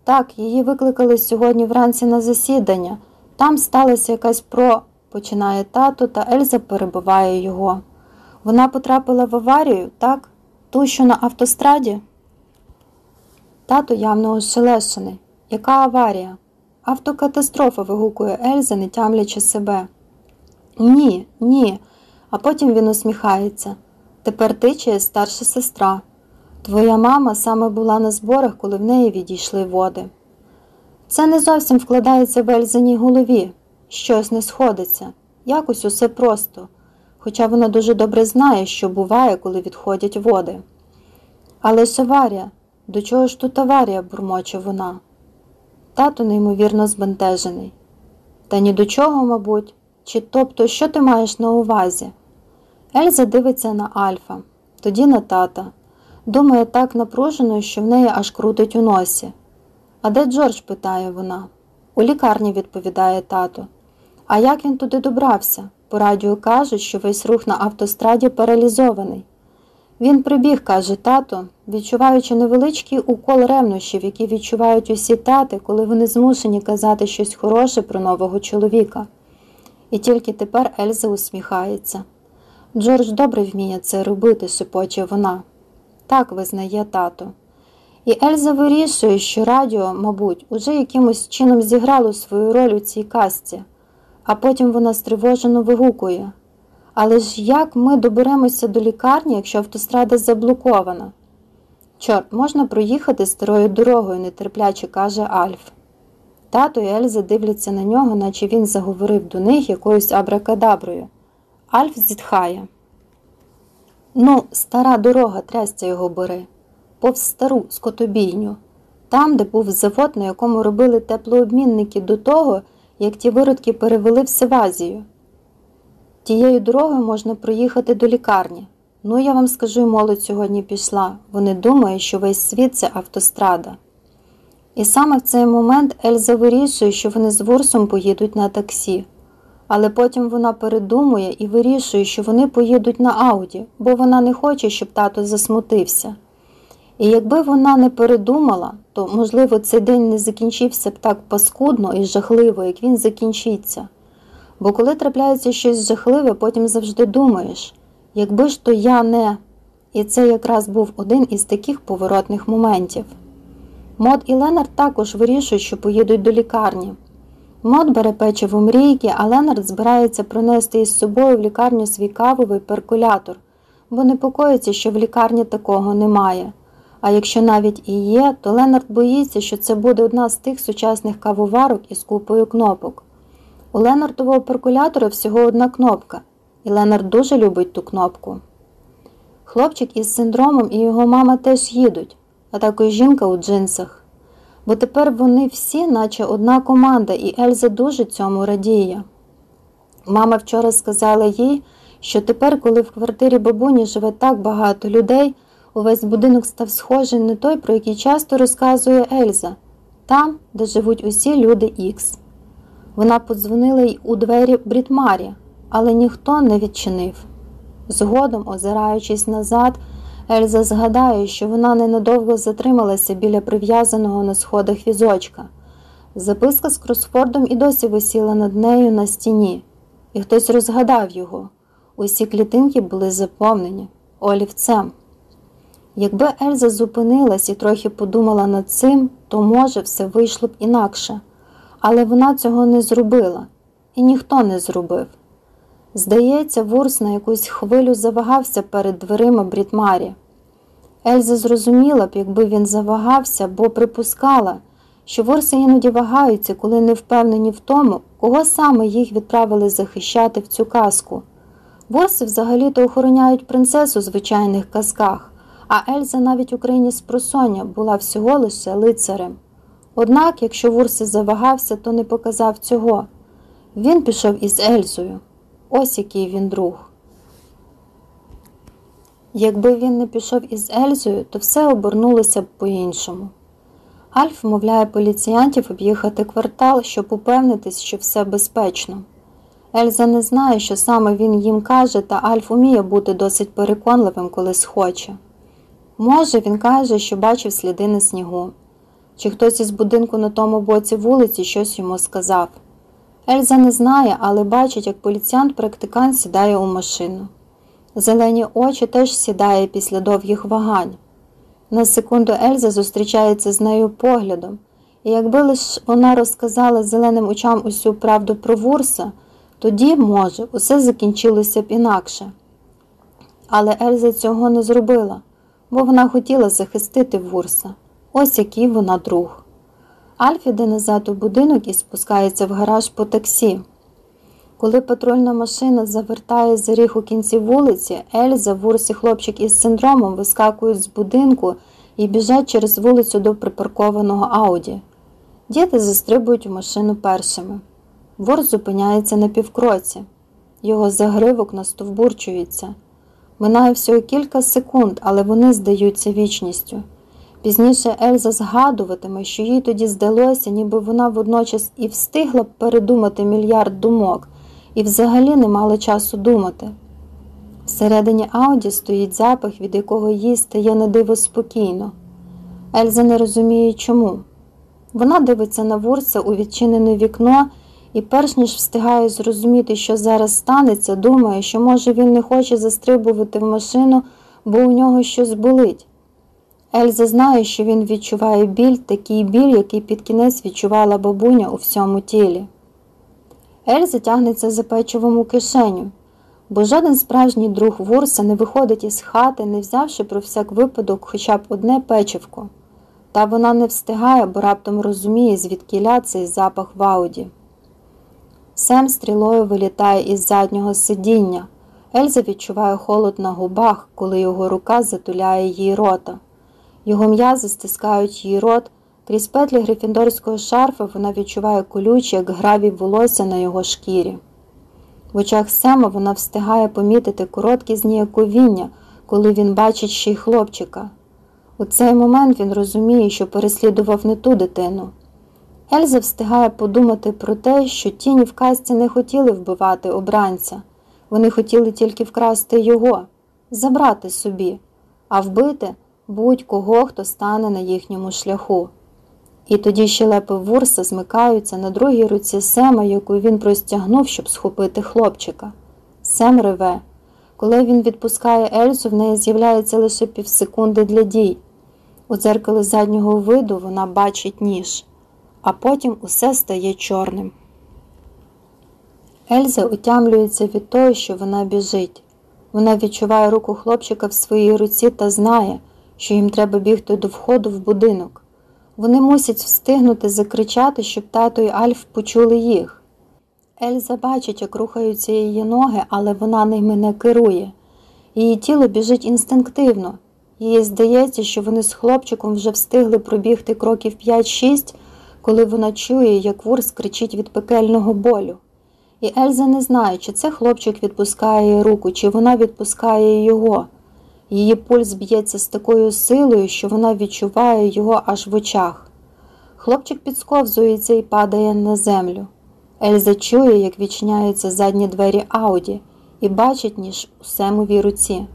Так, її викликали сьогодні вранці на засідання. Там сталася якась про, починає тато, та Ельза перебиває його. Вона потрапила в аварію, так? Ту, що на автостраді? Тато явно ошелешений. Яка аварія? Автокатастрофа, вигукує Ельза, не тямлячи себе. Ні, ні. А потім він усміхається. Тепер ти чи старша сестра. Твоя мама саме була на зборах, коли в неї відійшли води. Це не зовсім вкладається в Ельзиній голові. Щось не сходиться. Якось усе просто хоча вона дуже добре знає, що буває, коли відходять води. Але ж аварія, до чого ж тут аварія, бурмоче вона. Тато неймовірно збентежений. Та ні до чого, мабуть, чи тобто, що ти маєш на увазі? Ельза дивиться на Альфа, тоді на тата. Думає так напружено, що в неї аж крутить у носі. А де Джордж? питає вона. У лікарні відповідає тато. А як він туди добрався? По радіо кажуть, що весь рух на автостраді паралізований. Він прибіг, каже тато, відчуваючи невеличкий укол ревнощів, які відчувають усі тати, коли вони змушені казати щось хороше про нового чоловіка. І тільки тепер Ельза усміхається. Джордж добре вміє це робити, шепоче вона. Так визнає тато. І Ельза вирішує, що радіо, мабуть, уже якимось чином зіграло свою роль у цій казці а потім вона стривожено вигукує. Але ж як ми доберемося до лікарні, якщо автострада заблокована? Чорт, можна проїхати старою дорогою, нетерпляче каже Альф. Тато і Ельза дивляться на нього, наче він заговорив до них якоюсь абракадаброю. Альф зітхає. Ну, стара дорога, трясця його бери, повз стару скотобійню, там, де був завод, на якому робили теплообмінники до того, як ті виродки перевели в Азію. Тією дорогою можна проїхати до лікарні. Ну, я вам скажу, молодь сьогодні пішла. Вони думають, що весь світ це автострада. І саме в цей момент Ельза вирішує, що вони з Ворсом поїдуть на таксі. Але потім вона передумує і вирішує, що вони поїдуть на Ауді, бо вона не хоче, щоб тато засмутився. І якби вона не передумала, то, можливо, цей день не закінчився б так паскудно і жахливо, як він закінчиться. Бо коли трапляється щось жахливе, потім завжди думаєш, якби ж то я не. І це якраз був один із таких поворотних моментів. Мод і Ленард також вирішують, що поїдуть до лікарні. Мод бере печиво мрійки, а Ленард збирається принести із собою в лікарню свій кавовий перкулятор, бо непокоїться, що в лікарні такого немає. А якщо навіть і є, то Ленард боїться, що це буде одна з тих сучасних кавоварок із купою кнопок. У Ленардового перкулятора всього одна кнопка, і Ленард дуже любить ту кнопку. Хлопчик із синдромом і його мама теж їдуть, а також жінка у джинсах. Бо тепер вони всі, наче одна команда, і Ельза дуже цьому радіє. Мама вчора сказала їй, що тепер, коли в квартирі бабуні живе так багато людей, увесь будинок став схожий на той, про який часто розказує Ельза, там, де живуть усі люди Ікс. Вона подзвонила й у двері Брітмарі, але ніхто не відчинив. Згодом, озираючись назад, Ельза згадає, що вона ненадовго затрималася біля прив'язаного на сходах візочка. Записка з Кросфордом і досі висіла над нею на стіні, і хтось розгадав його. Усі клітинки були заповнені олівцем. Якби Ельза зупинилась і трохи подумала над цим, то, може, все вийшло б інакше. Але вона цього не зробила, і ніхто не зробив. Здається, Вурс на якусь хвилю завагався перед дверима Брітмарі. Ельза зрозуміла б, якби він завагався, бо припускала, що ворси іноді вагаються, коли не впевнені в тому, кого саме їх відправили захищати в цю казку. Ворси взагалі-то охороняють принцесу в звичайних казках, а Ельза навіть у країні спросоння була всього лише лицарем. Однак, якщо Вурси завагався, то не показав цього. Він пішов із Ельзою. Ось який він друг. Якби він не пішов із Ельзою, то все обернулося б по-іншому. Альф мовляє поліціянтів об'їхати квартал, щоб упевнитись, що все безпечно. Ельза не знає, що саме він їм каже, та Альф уміє бути досить переконливим, коли схоче. Може, він каже, що бачив сліди на снігу, чи хтось із будинку на тому боці вулиці щось йому сказав. Ельза не знає, але бачить, як поліціянт-практикант сідає у машину. Зелені очі теж сідає після довгих вагань. На секунду Ельза зустрічається з нею поглядом, і якби лише вона розказала зеленим очам усю правду про Вурса, тоді, може, усе закінчилося б інакше. Але Ельза цього не зробила, бо вона хотіла захистити Вурса. Ось який вона друг. Альф іде назад у будинок і спускається в гараж по таксі. Коли патрульна машина завертає за ріг у кінці вулиці, Ельза, Вурс і хлопчик із синдромом вискакують з будинку і біжать через вулицю до припаркованого Ауді. Діти застрибують у машину першими. Вор зупиняється на півкроці. Його загривок настовбурчується. Минає всього кілька секунд, але вони здаються вічністю. Пізніше Ельза згадуватиме, що їй тоді здалося, ніби вона водночас і встигла передумати мільярд думок, і взагалі не мала часу думати. Всередині Ауді стоїть запах, від якого їй стає на диво спокійно. Ельза не розуміє чому. Вона дивиться на Вурса у відчинене вікно і, перш ніж встигає зрозуміти, що зараз станеться, думає, що, може, він не хоче застрибувати в машину, бо у нього щось болить. Ельза знає, що він відчуває біль, такий біль, який під кінець відчувала бабуня у всьому тілі. Ельза тягнеться за печивом у кишеню, бо жоден справжній друг Вурса не виходить із хати, не взявши про всяк випадок хоча б одне печивко. Та вона не встигає, бо раптом розуміє, звідкіля цей запах в ауді. Сем стрілою вилітає із заднього сидіння. Ельза відчуває холод на губах, коли його рука затуляє їй рота. Його м'язи стискають її рот. Крізь петлі грифіндорського шарфа вона відчуває колюче, як гравій волосся на його шкірі. В очах Сема вона встигає помітити короткі зніяковіння, коли він бачить ще й хлопчика. У цей момент він розуміє, що переслідував не ту дитину. Ельза встигає подумати про те, що тіні в казці не хотіли вбивати обранця, вони хотіли тільки вкрасти його, забрати собі, а вбити будь-кого, хто стане на їхньому шляху. І тоді щелепи Вурса змикаються на другій руці Сема, яку він простягнув, щоб схопити хлопчика. Сем реве. Коли він відпускає Ельзу, в неї з'являється лише півсекунди для дій. У дзеркалі заднього виду вона бачить ніж, а потім усе стає чорним. Ельза утямлюється від того, що вона біжить. Вона відчуває руку хлопчика в своїй руці та знає, що їм треба бігти до входу в будинок. Вони мусять встигнути закричати, щоб тато й Альф почули їх. Ельза бачить, як рухаються її ноги, але вона ними не керує. Її тіло біжить інстинктивно. Їй здається, що вони з хлопчиком вже встигли пробігти кроків 5-6, коли вона чує, як Вурс кричить від пекельного болю. І Ельза не знає, чи це хлопчик відпускає її руку, чи вона відпускає його. Її пульс б'ється з такою силою, що вона відчуває його аж в очах. Хлопчик підсковзується і падає на землю. Ельза чує, як відчиняються задні двері Ауді, і бачить, ніж у Семовій руці,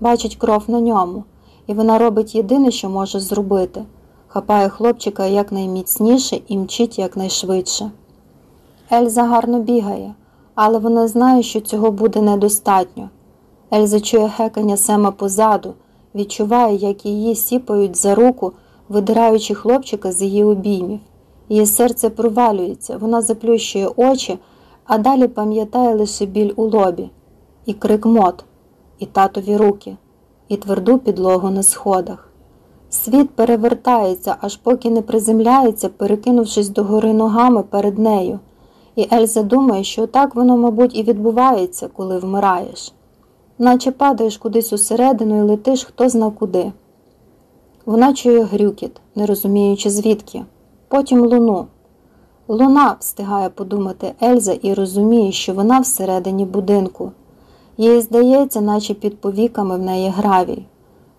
бачить кров на ньому, і вона робить єдине, що може зробити хапає хлопчика якнайміцніше і мчить якнайшвидше. Ельза гарно бігає, але вона знає, що цього буде недостатньо. Ельза чує хекання Сема позаду, відчуває, як її сіпають за руку, видираючи хлопчика з її обіймів. Її серце провалюється, вона заплющує очі, а далі пам'ятає лише біль у лобі, і крик мот, і татові руки, і тверду підлогу на сходах. Світ перевертається, аж поки не приземляється, перекинувшись догори ногами перед нею. І Ельза думає, що так воно, мабуть, і відбувається, коли вмираєш наче падаєш кудись усередину і летиш хто зна куди. Вона чує грюкіт, не розуміючи звідки, потім луну. Луна встигає подумати Ельза і розуміє, що вона всередині будинку. Їй здається, наче під повіками в неї гравій.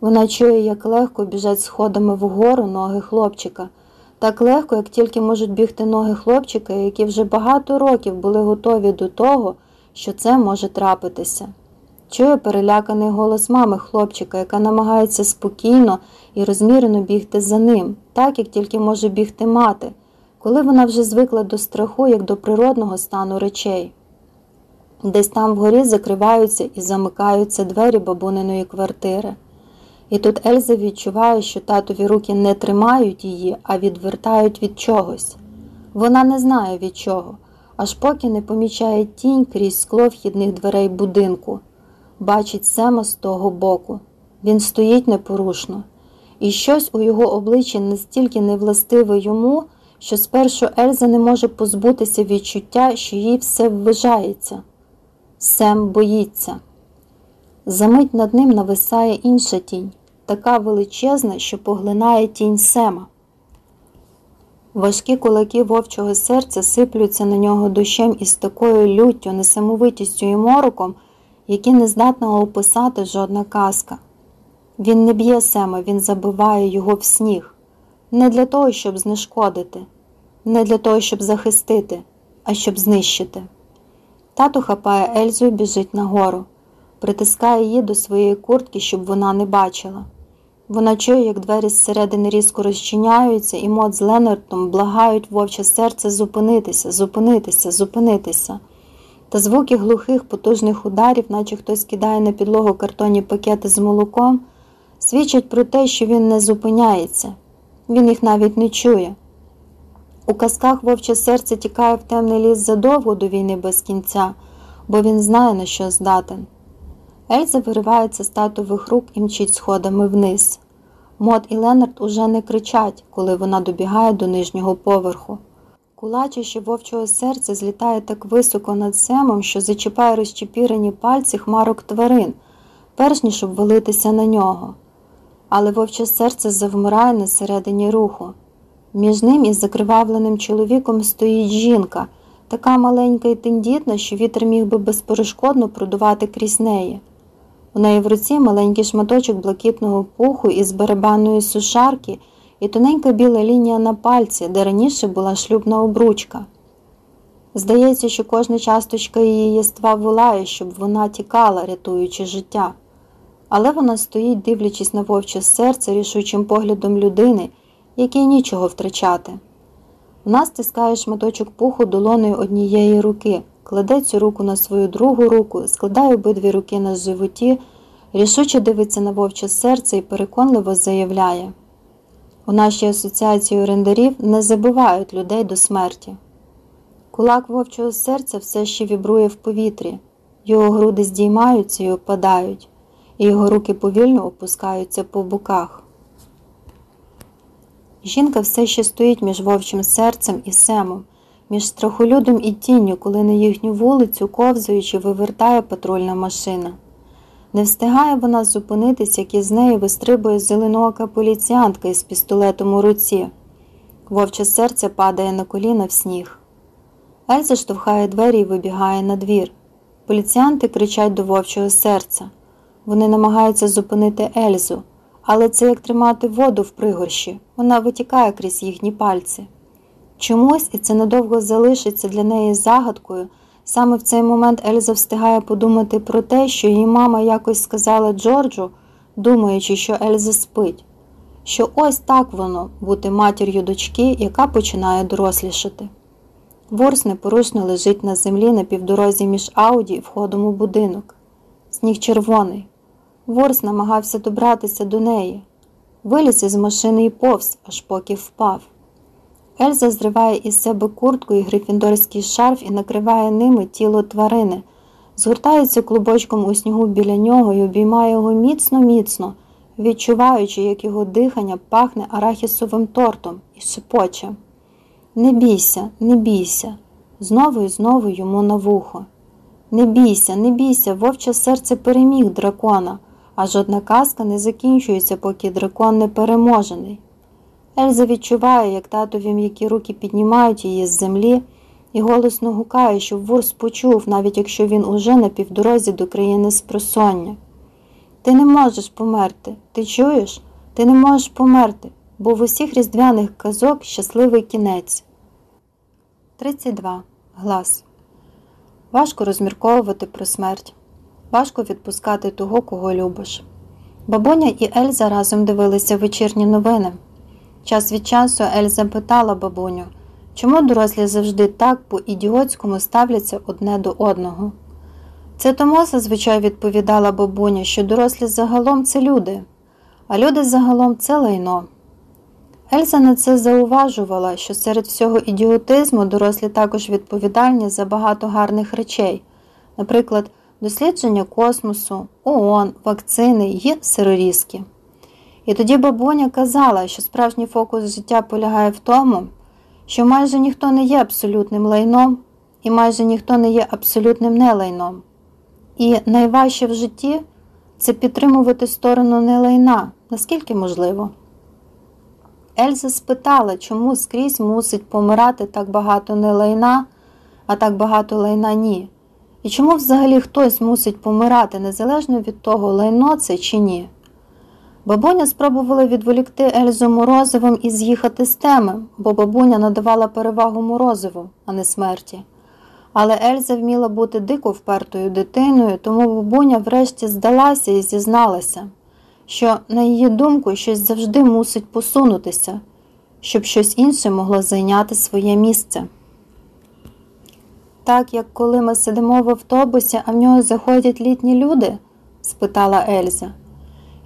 Вона чує, як легко біжать сходами вгору ноги хлопчика, так легко, як тільки можуть бігти ноги хлопчика, які вже багато років були готові до того, що це може трапитися. Чує переляканий голос мами хлопчика, яка намагається спокійно і розмірено бігти за ним, так як тільки може бігти мати, коли вона вже звикла до страху, як до природного стану речей. Десь там вгорі закриваються і замикаються двері бабуниної квартири. І тут Ельза відчуває, що татові руки не тримають її, а відвертають від чогось. Вона не знає від чого, аж поки не помічає тінь крізь скло вхідних дверей будинку бачить Сема з того боку. Він стоїть непорушно, і щось у його обличчі настільки невластиве йому, що спершу Ельза не може позбутися відчуття, що їй все ввижається. Сем боїться. Замить над ним нависає інша тінь, така величезна, що поглинає тінь Сема. Важкі кулаки вовчого серця сиплються на нього дощем із такою люттю, несамовитістю і мороком які не здатна описати жодна казка. Він не б'є Сема, він забиває його в сніг, не для того, щоб знешкодити, не для того, щоб захистити, а щоб знищити. Тато хапає Ельзу і біжить нагору, притискає її до своєї куртки, щоб вона не бачила. Вона чує, як двері зсередини різко розчиняються, і мод з Ленартом благають вовче серце зупинитися, зупинитися, зупинитися та звуки глухих потужних ударів, наче хтось кидає на підлогу картонні пакети з молоком, свідчать про те, що він не зупиняється, він їх навіть не чує. У казках вовче серце тікає в темний ліс задовго до війни без кінця, бо він знає, на що здатен. Ельза виривається з татових рук і мчить сходами вниз. Мот і Ленард уже не кричать, коли вона добігає до нижнього поверху. Кулачище вовчого серця злітає так високо над семом, що зачіпає розчепірені пальці хмарок тварин, перш ніж обвалитися на нього. Але вовче серце завмирає на середині руху. Між ним і закривавленим чоловіком стоїть жінка, така маленька і тендітна, що вітер міг би безперешкодно продувати крізь неї. У неї в руці маленький шматочок блакитного пуху із барабанної сушарки і тоненька біла лінія на пальці, де раніше була шлюбна обручка. Здається, що кожна часточка її єства волає, щоб вона тікала, рятуючи життя. Але вона стоїть, дивлячись на вовче серце рішучим поглядом людини, якій нічого втрачати. Вона стискає шматочок пуху долоною однієї руки, кладе цю руку на свою другу руку, складає обидві руки на животі, рішуче дивиться на вовче серце і переконливо заявляє. У нашій асоціації орендарів не забувають людей до смерті. Кулак вовчого серця все ще вібрує в повітрі, його груди здіймаються і опадають, і його руки повільно опускаються по боках. Жінка все ще стоїть між вовчим серцем і семом, між страхолюдом і тінню, коли на їхню вулицю, ковзаючи, вивертає патрульна машина. Не встигає вона зупинитись, як із неї вистрибує зеленоока поліціянтка із пістолетом у руці. Вовче серце падає на коліна в сніг. Ельза штовхає двері і вибігає на двір. Поліціянти кричать до вовчого серця. Вони намагаються зупинити Ельзу, але це як тримати воду в пригорщі, вона витікає крізь їхні пальці. Чомусь, і це надовго залишиться для неї загадкою. Саме в цей момент Ельза встигає подумати про те, що її мама якось сказала Джорджу, думаючи, що Ельза спить, що ось так воно бути матір'ю дочки, яка починає дорослішати. Ворс непорушно лежить на землі на півдорозі між Ауді і входом у будинок. Сніг червоний. Ворс намагався добратися до неї, виліз із машини і повз, аж поки впав. Ельза зриває із себе куртку і грифіндорський шарф і накриває ними тіло тварини, згортається клубочком у снігу біля нього і обіймає його міцно-міцно, відчуваючи, як його дихання пахне арахісовим тортом і шепоче. Не бійся, не бійся, знову і знову йому на вухо. Не бійся, не бійся, вовче серце переміг дракона, а жодна казка не закінчується, поки дракон не переможений. Ельза відчуває, як татові м'які руки піднімають її з землі і голосно гукає, щоб Вурс почув, навіть якщо він уже на півдорозі до країни спросоння. Ти не можеш померти, ти чуєш? Ти не можеш померти, бо в усіх різдвяних казок щасливий кінець. 32. Глас. Важко розмірковувати про смерть. Важко відпускати того, кого любиш. Бабуня і Ельза разом дивилися вечірні новини. Час від часу Ельза питала бабуню, чому дорослі завжди так по ідіотському ставляться одне до одного. Це тому зазвичай відповідала бабуня, що дорослі загалом це люди, а люди загалом це лайно. Ельза на це зауважувала, що серед всього ідіотизму дорослі також відповідальні за багато гарних речей, наприклад, дослідження космосу, ООН, вакцини і сирорізки. І тоді бабуня казала, що справжній фокус життя полягає в тому, що майже ніхто не є абсолютним лайном, і майже ніхто не є абсолютним нелайном. І найважче в житті це підтримувати сторону нелайна, наскільки можливо. Ельза спитала, чому скрізь мусить помирати так багато нелайна, а так багато лайна ні. І чому взагалі хтось мусить помирати незалежно від того, лайно це чи ні. Бабуня спробувала відволікти Ельзу морозивом і з'їхати з теми, бо бабуня надавала перевагу морозиву, а не смерті. Але Ельза вміла бути дико впертою дитиною, тому бабуня врешті здалася і зізналася, що, на її думку, щось завжди мусить посунутися, щоб щось інше могло зайняти своє місце. Так як коли ми сидимо в автобусі, а в нього заходять літні люди? спитала Ельза.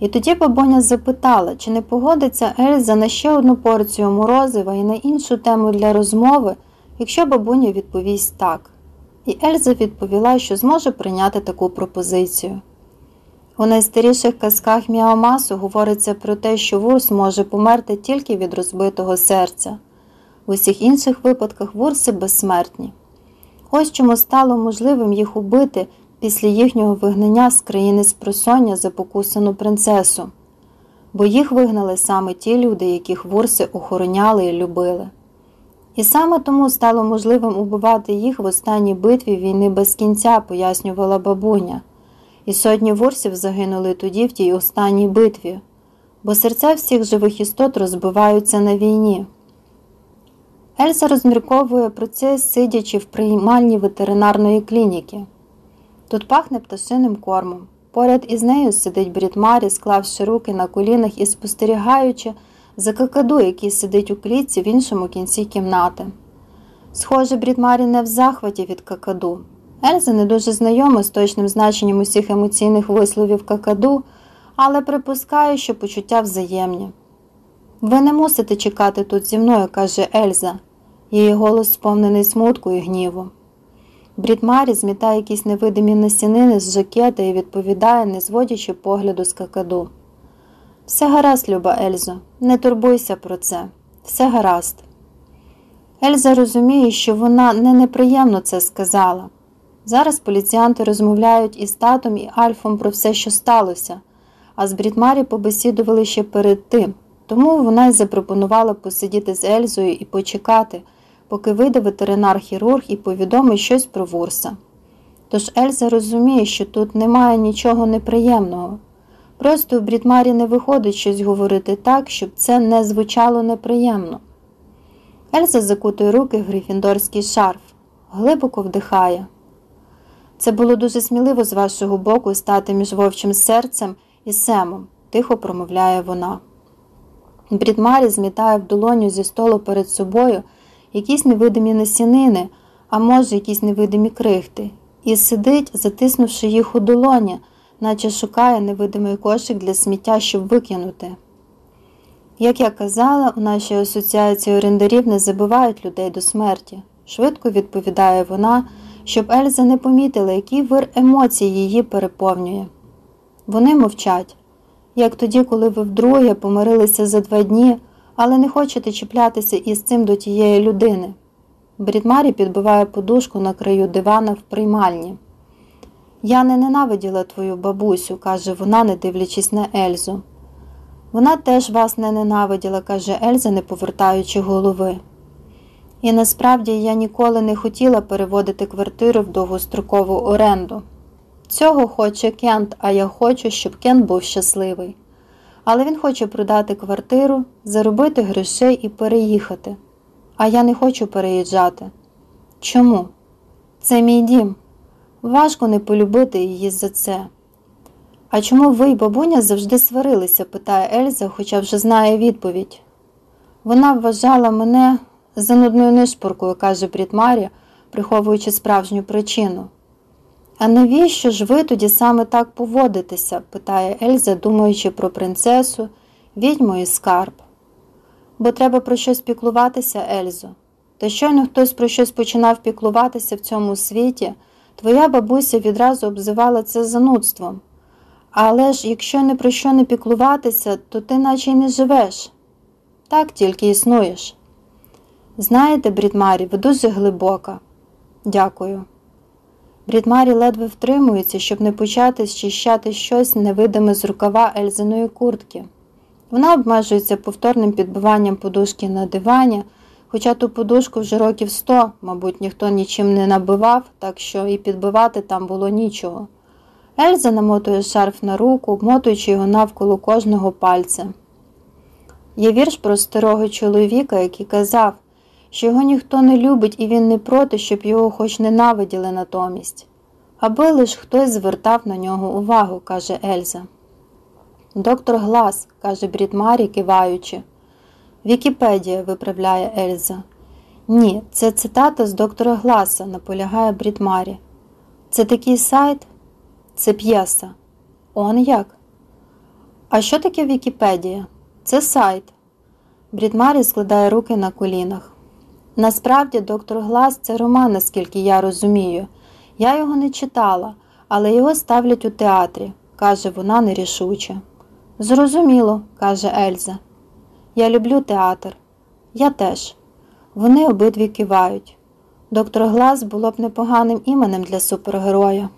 І тоді бабуня запитала, чи не погодиться Ельза на ще одну порцію морозива і на іншу тему для розмови, якщо бабуня відповість так. І Ельза відповіла, що зможе прийняти таку пропозицію. У найстаріших казках Міамасу говориться про те, що вурс може померти тільки від розбитого серця. В усіх інших випадках вурси безсмертні. Ось чому стало можливим їх убити після їхнього вигнання з країни спросоння за покусану принцесу, бо їх вигнали саме ті люди, яких вурси охороняли і любили. І саме тому стало можливим убивати їх в останній битві війни без кінця, пояснювала бабуня. І сотні вурсів загинули тоді в тій останній битві, бо серця всіх живих істот розбиваються на війні. Ельза розмірковує про це, сидячи в приймальні ветеринарної клініки. Тут пахне пташиним кормом. Поряд із нею сидить Брітмарі, склавши руки на колінах і спостерігаючи за какаду, який сидить у клітці в іншому кінці кімнати. Схоже, Брітмарі не в захваті від какаду. Ельза не дуже знайома з точним значенням усіх емоційних висловів какаду, але припускає, що почуття взаємні. Ви не мусите чекати тут зі мною, каже Ельза. Її голос сповнений смутку і гніву. Брітмарі змітає якісь невидимі насінини з жакета і відповідає, не зводячи погляду з какаду. Все гаразд, люба Ельзо, не турбуйся про це. Все гаразд. Ельза розуміє, що вона не неприємно це сказала. Зараз поліціянти розмовляють із татом і Альфом про все, що сталося, а з Брітмарі побесідували ще перед тим, тому вона й запропонувала посидіти з Ельзою і почекати, поки вийде ветеринар-хірург і повідомить щось про Вурса. Тож Ельза розуміє, що тут немає нічого неприємного. Просто в Брітмарі не виходить щось говорити так, щоб це не звучало неприємно. Ельза закутує руки в грифіндорський шарф, глибоко вдихає. Це було дуже сміливо з вашого боку стати між вовчим серцем і семом, тихо промовляє вона. Брідмарі змітає в долоню зі столу перед собою якісь невидимі насінини, а може, якісь невидимі крихти, і сидить, затиснувши їх у долоні, наче шукає невидимий кошик для сміття, щоб викинути. Як я казала, у нашій асоціації орендарів не забивають людей до смерті, швидко відповідає вона щоб Ельза не помітила, який вир емоцій її переповнює. Вони мовчать, як тоді, коли ви вдруге помирилися за два дні, але не хочете чіплятися із цим до тієї людини. Брідмарі підбиває подушку на краю дивана в приймальні. Я не ненавиділа твою бабусю, каже вона, не дивлячись на Ельзу. Вона теж вас не ненавиділа, каже Ельза, не повертаючи голови. І насправді я ніколи не хотіла переводити квартиру в довгострокову оренду. Цього хоче Кент, а я хочу, щоб Кент був щасливий. Але він хоче продати квартиру, заробити грошей і переїхати. А я не хочу переїжджати. Чому? Це мій дім. Важко не полюбити її за це. А чому ви й бабуня завжди сварилися? питає Ельза, хоча вже знає відповідь. Вона вважала мене за нудною нишпоркою, каже Брітмарі, приховуючи справжню причину. А навіщо ж ви тоді саме так поводитеся? питає Ельза, думаючи про принцесу, відьму і скарб. Бо треба про щось піклуватися, Ельзо. Та щойно хтось про щось починав піклуватися в цьому світі, твоя бабуся відразу обзивала це занудством. Але ж якщо ні про що не піклуватися, то ти наче й не живеш. Так тільки існуєш. Знаєте, Брідмарі, ви дуже глибока. Дякую. Брідмарі ледве втримується, щоб не почати щищати щось невидиме з рукава Ельзиної куртки. Вона обмежується повторним підбиванням подушки на дивані, хоча ту подушку вже років сто, мабуть, ніхто нічим не набивав, так що і підбивати там було нічого. Ельза намотує шарф на руку, обмотуючи його навколо кожного пальця. Є вірш про старого чоловіка, який казав що його ніхто не любить і він не проти, щоб його хоч ненавиділи натомість. Аби лиш хтось звертав на нього увагу, каже Ельза. Доктор Глас, каже Брідмарі, киваючи. Вікіпедія, виправляє Ельза. Ні, це цитата з доктора Гласа, наполягає Брідмарі. Це такий сайт, це п'єса. Он як? А що таке Вікіпедія? Це сайт. Брідмарі складає руки на колінах. Насправді, доктор Глас це роман, наскільки я розумію. Я його не читала, але його ставлять у театрі, каже вона нерішуче. Зрозуміло, каже Ельза. Я люблю театр. Я теж. Вони обидві кивають. Доктор Глас було б непоганим іменем для супергероя.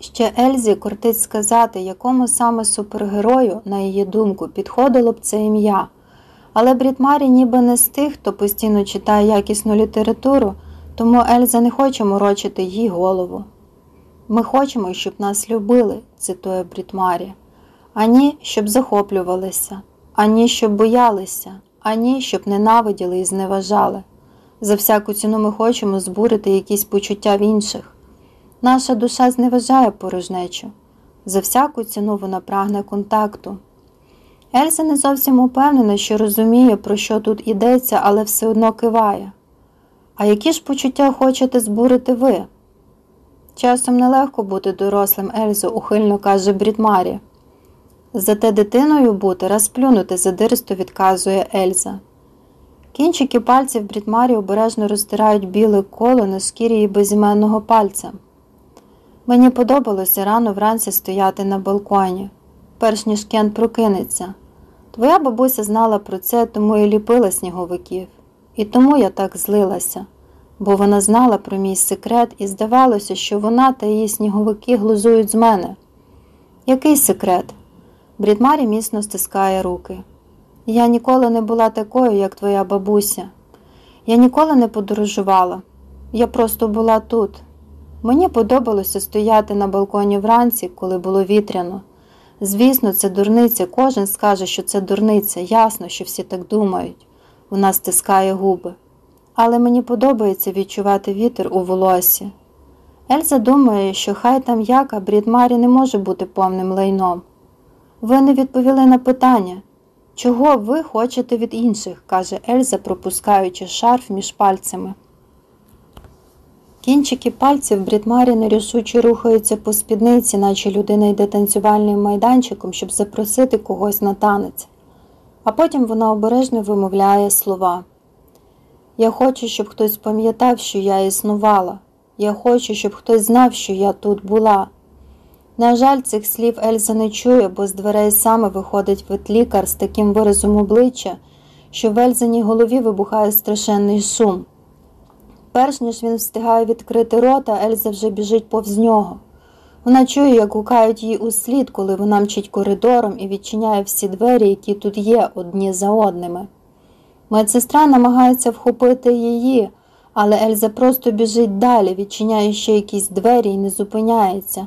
Ще Ельзі кортить сказати, якому саме супергерою, на її думку, підходило б це ім'я. Але Брітмарі ніби не з тих, хто постійно читає якісну літературу, тому Ельза не хоче морочити їй голову. Ми хочемо, щоб нас любили, цитує Брітмарі, ані щоб захоплювалися, ані щоб боялися, ані щоб ненавиділи і зневажали. За всяку ціну ми хочемо збурити якісь почуття в інших. Наша душа зневажає порожнечу. За всяку ціну вона прагне контакту. Ельза не зовсім упевнена, що розуміє, про що тут йдеться, але все одно киває. А які ж почуття хочете збурити ви? Часом нелегко бути дорослим Ельзо, ухильно каже Брідмарі. Зате дитиною бути розплюнути задиристо відказує Ельза. Кінчики пальців Брідмарі обережно розтирають біле коло на шкірі її безіменного пальця. Мені подобалося рано вранці стояти на балконі, перш ніж Кен прокинеться. Твоя бабуся знала про це, тому і ліпила сніговиків. І тому я так злилася, бо вона знала про мій секрет і здавалося, що вона та її сніговики глузують з мене. Який секрет? Брідмарі міцно стискає руки. Я ніколи не була такою, як твоя бабуся. Я ніколи не подорожувала. Я просто була тут. Мені подобалося стояти на балконі вранці, коли було вітряно. Звісно, це дурниця, кожен скаже, що це дурниця, ясно, що всі так думають. Вона стискає губи. Але мені подобається відчувати вітер у волосі. Ельза думає, що хай там як, а Брідмарі не може бути повним лайном. Ви не відповіли на питання, чого ви хочете від інших, каже Ельза, пропускаючи шарф між пальцями. Кінчики пальців Брідмарі нерішуче рухаються по спідниці, наче людина йде танцювальним майданчиком, щоб запросити когось на танець. А потім вона обережно вимовляє слова. Я хочу, щоб хтось пам'ятав, що я існувала. Я хочу, щоб хтось знав, що я тут була. На жаль, цих слів Ельза не чує, бо з дверей саме виходить ветлікар з таким виразом обличчя, що в Ельзаній голові вибухає страшенний шум. Перш ніж він встигає відкрити рота, Ельза вже біжить повз нього. Вона чує, як гукають їй услід, коли вона мчить коридором і відчиняє всі двері, які тут є, одні за одними. Медсестра намагається вхопити її, але Ельза просто біжить далі, відчиняє ще якісь двері і не зупиняється,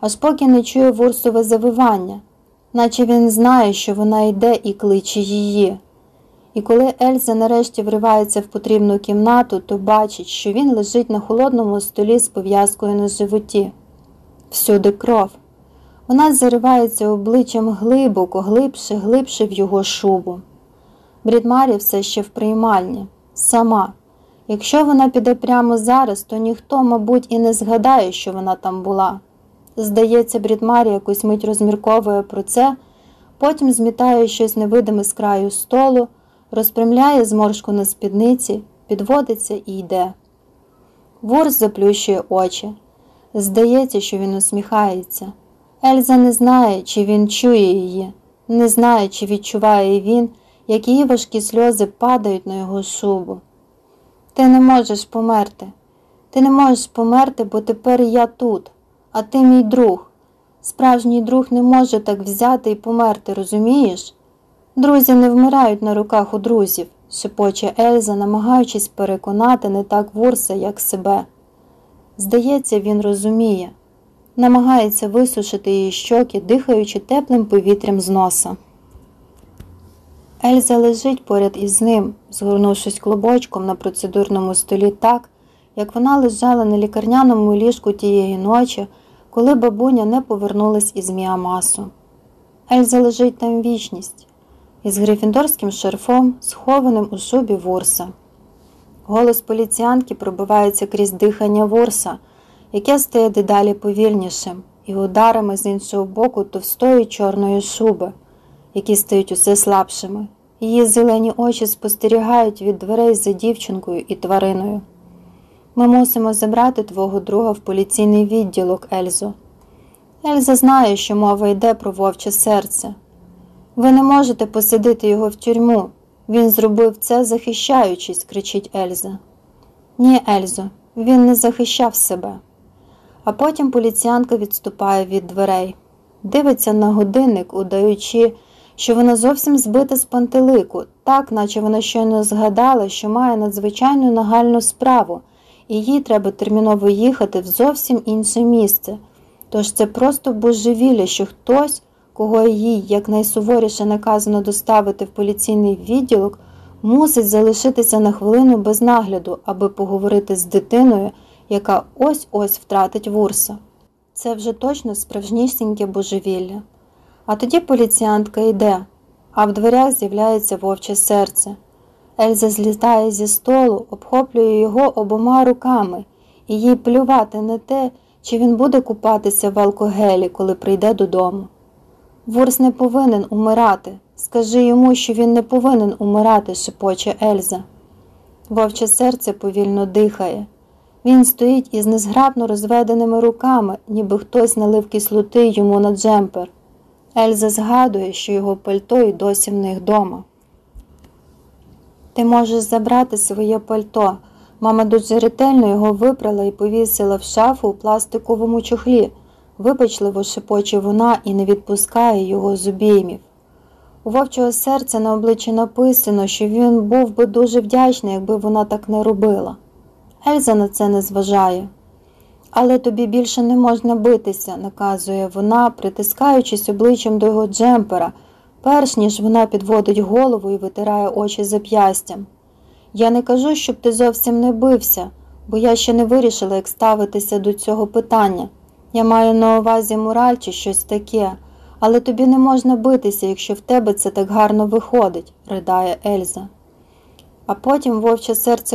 аж поки не чує вурсове завивання, наче він знає, що вона йде і кличе її. І коли Ельза нарешті вривається в потрібну кімнату, то бачить, що він лежить на холодному столі з пов'язкою на животі. Всюди кров. Вона заривається обличчям глибоко, глибше, глибше в його шубу. Брідмарі все ще в приймальні, сама. Якщо вона піде прямо зараз, то ніхто, мабуть, і не згадає, що вона там була. Здається, Брідмарі якусь мить розмірковує про це, потім змітає щось невидиме з краю столу розпрямляє зморшку на спідниці, підводиться і йде. Ворс заплющує очі. Здається, що він усміхається. Ельза не знає, чи він чує її, не знає, чи відчуває він, як її важкі сльози падають на його шубу. Ти не можеш померти. Ти не можеш померти, бо тепер я тут, а ти мій друг. Справжній друг не може так взяти і померти, розумієш? Друзі не вмирають на руках у друзів, шепоче Ельза, намагаючись переконати не так Ворса, як себе. Здається, він розуміє, намагається висушити її щоки, дихаючи теплим повітрям з носа. Ельза лежить поряд із ним, згорнувшись клубочком на процедурному столі так, як вона лежала на лікарняному ліжку тієї ночі, коли бабуня не повернулась із Міамасу. Ельза лежить там вічність із грифіндорським шарфом, схованим у шубі ворса. Голос поліціянки пробивається крізь дихання ворса, яке стає дедалі повільнішим, і ударами з іншого боку товстої чорної шуби, які стають усе слабшими. Її зелені очі спостерігають від дверей за дівчинкою і твариною. Ми мусимо забрати твого друга в поліційний відділок, Ельзо. Ельза знає, що мова йде про вовче серце. Ви не можете посадити його в тюрму. Він зробив це, захищаючись, кричить Ельза. Ні, Ельзо, він не захищав себе. А потім поліціянка відступає від дверей, дивиться на годинник, удаючи, що вона зовсім збита з пантелику, так наче вона щойно згадала, що має надзвичайну нагальну справу, і їй треба терміново їхати в зовсім інше місце. Тож це просто божевілля, що хтось, кого їй якнайсуворіше наказано доставити в поліційний відділок, мусить залишитися на хвилину без нагляду, аби поговорити з дитиною, яка ось ось втратить вурса. Це вже точно справжнісіньке божевілля. А тоді поліціянтка йде, а в дверях з'являється вовче серце. Ельза злітає зі столу, обхоплює його обома руками, і їй плювати на те, чи він буде купатися в алкогелі, коли прийде додому. Вурс не повинен умирати. Скажи йому, що він не повинен умирати, шепоче Ельза. Вовче серце повільно дихає. Він стоїть із незграбно розведеними руками, ніби хтось налив кислоти йому на джемпер. Ельза згадує, що його пальто й досі в них дома. Ти можеш забрати своє пальто. Мама дуже ретельно його випрала і повісила в шафу у пластиковому чохлі, вибачливо шепоче вона і не відпускає його з обіймів. У вовчого серця на обличчі написано, що він був би дуже вдячний, якби вона так не робила. Ельза на це не зважає. Але тобі більше не можна битися, наказує вона, притискаючись обличчям до його джемпера, перш ніж вона підводить голову і витирає очі зап'ястям. Я не кажу, щоб ти зовсім не бився, бо я ще не вирішила, як ставитися до цього питання. Я маю на увазі мураль чи щось таке, але тобі не можна битися, якщо в тебе це так гарно виходить, ридає Ельза. А потім вовче серце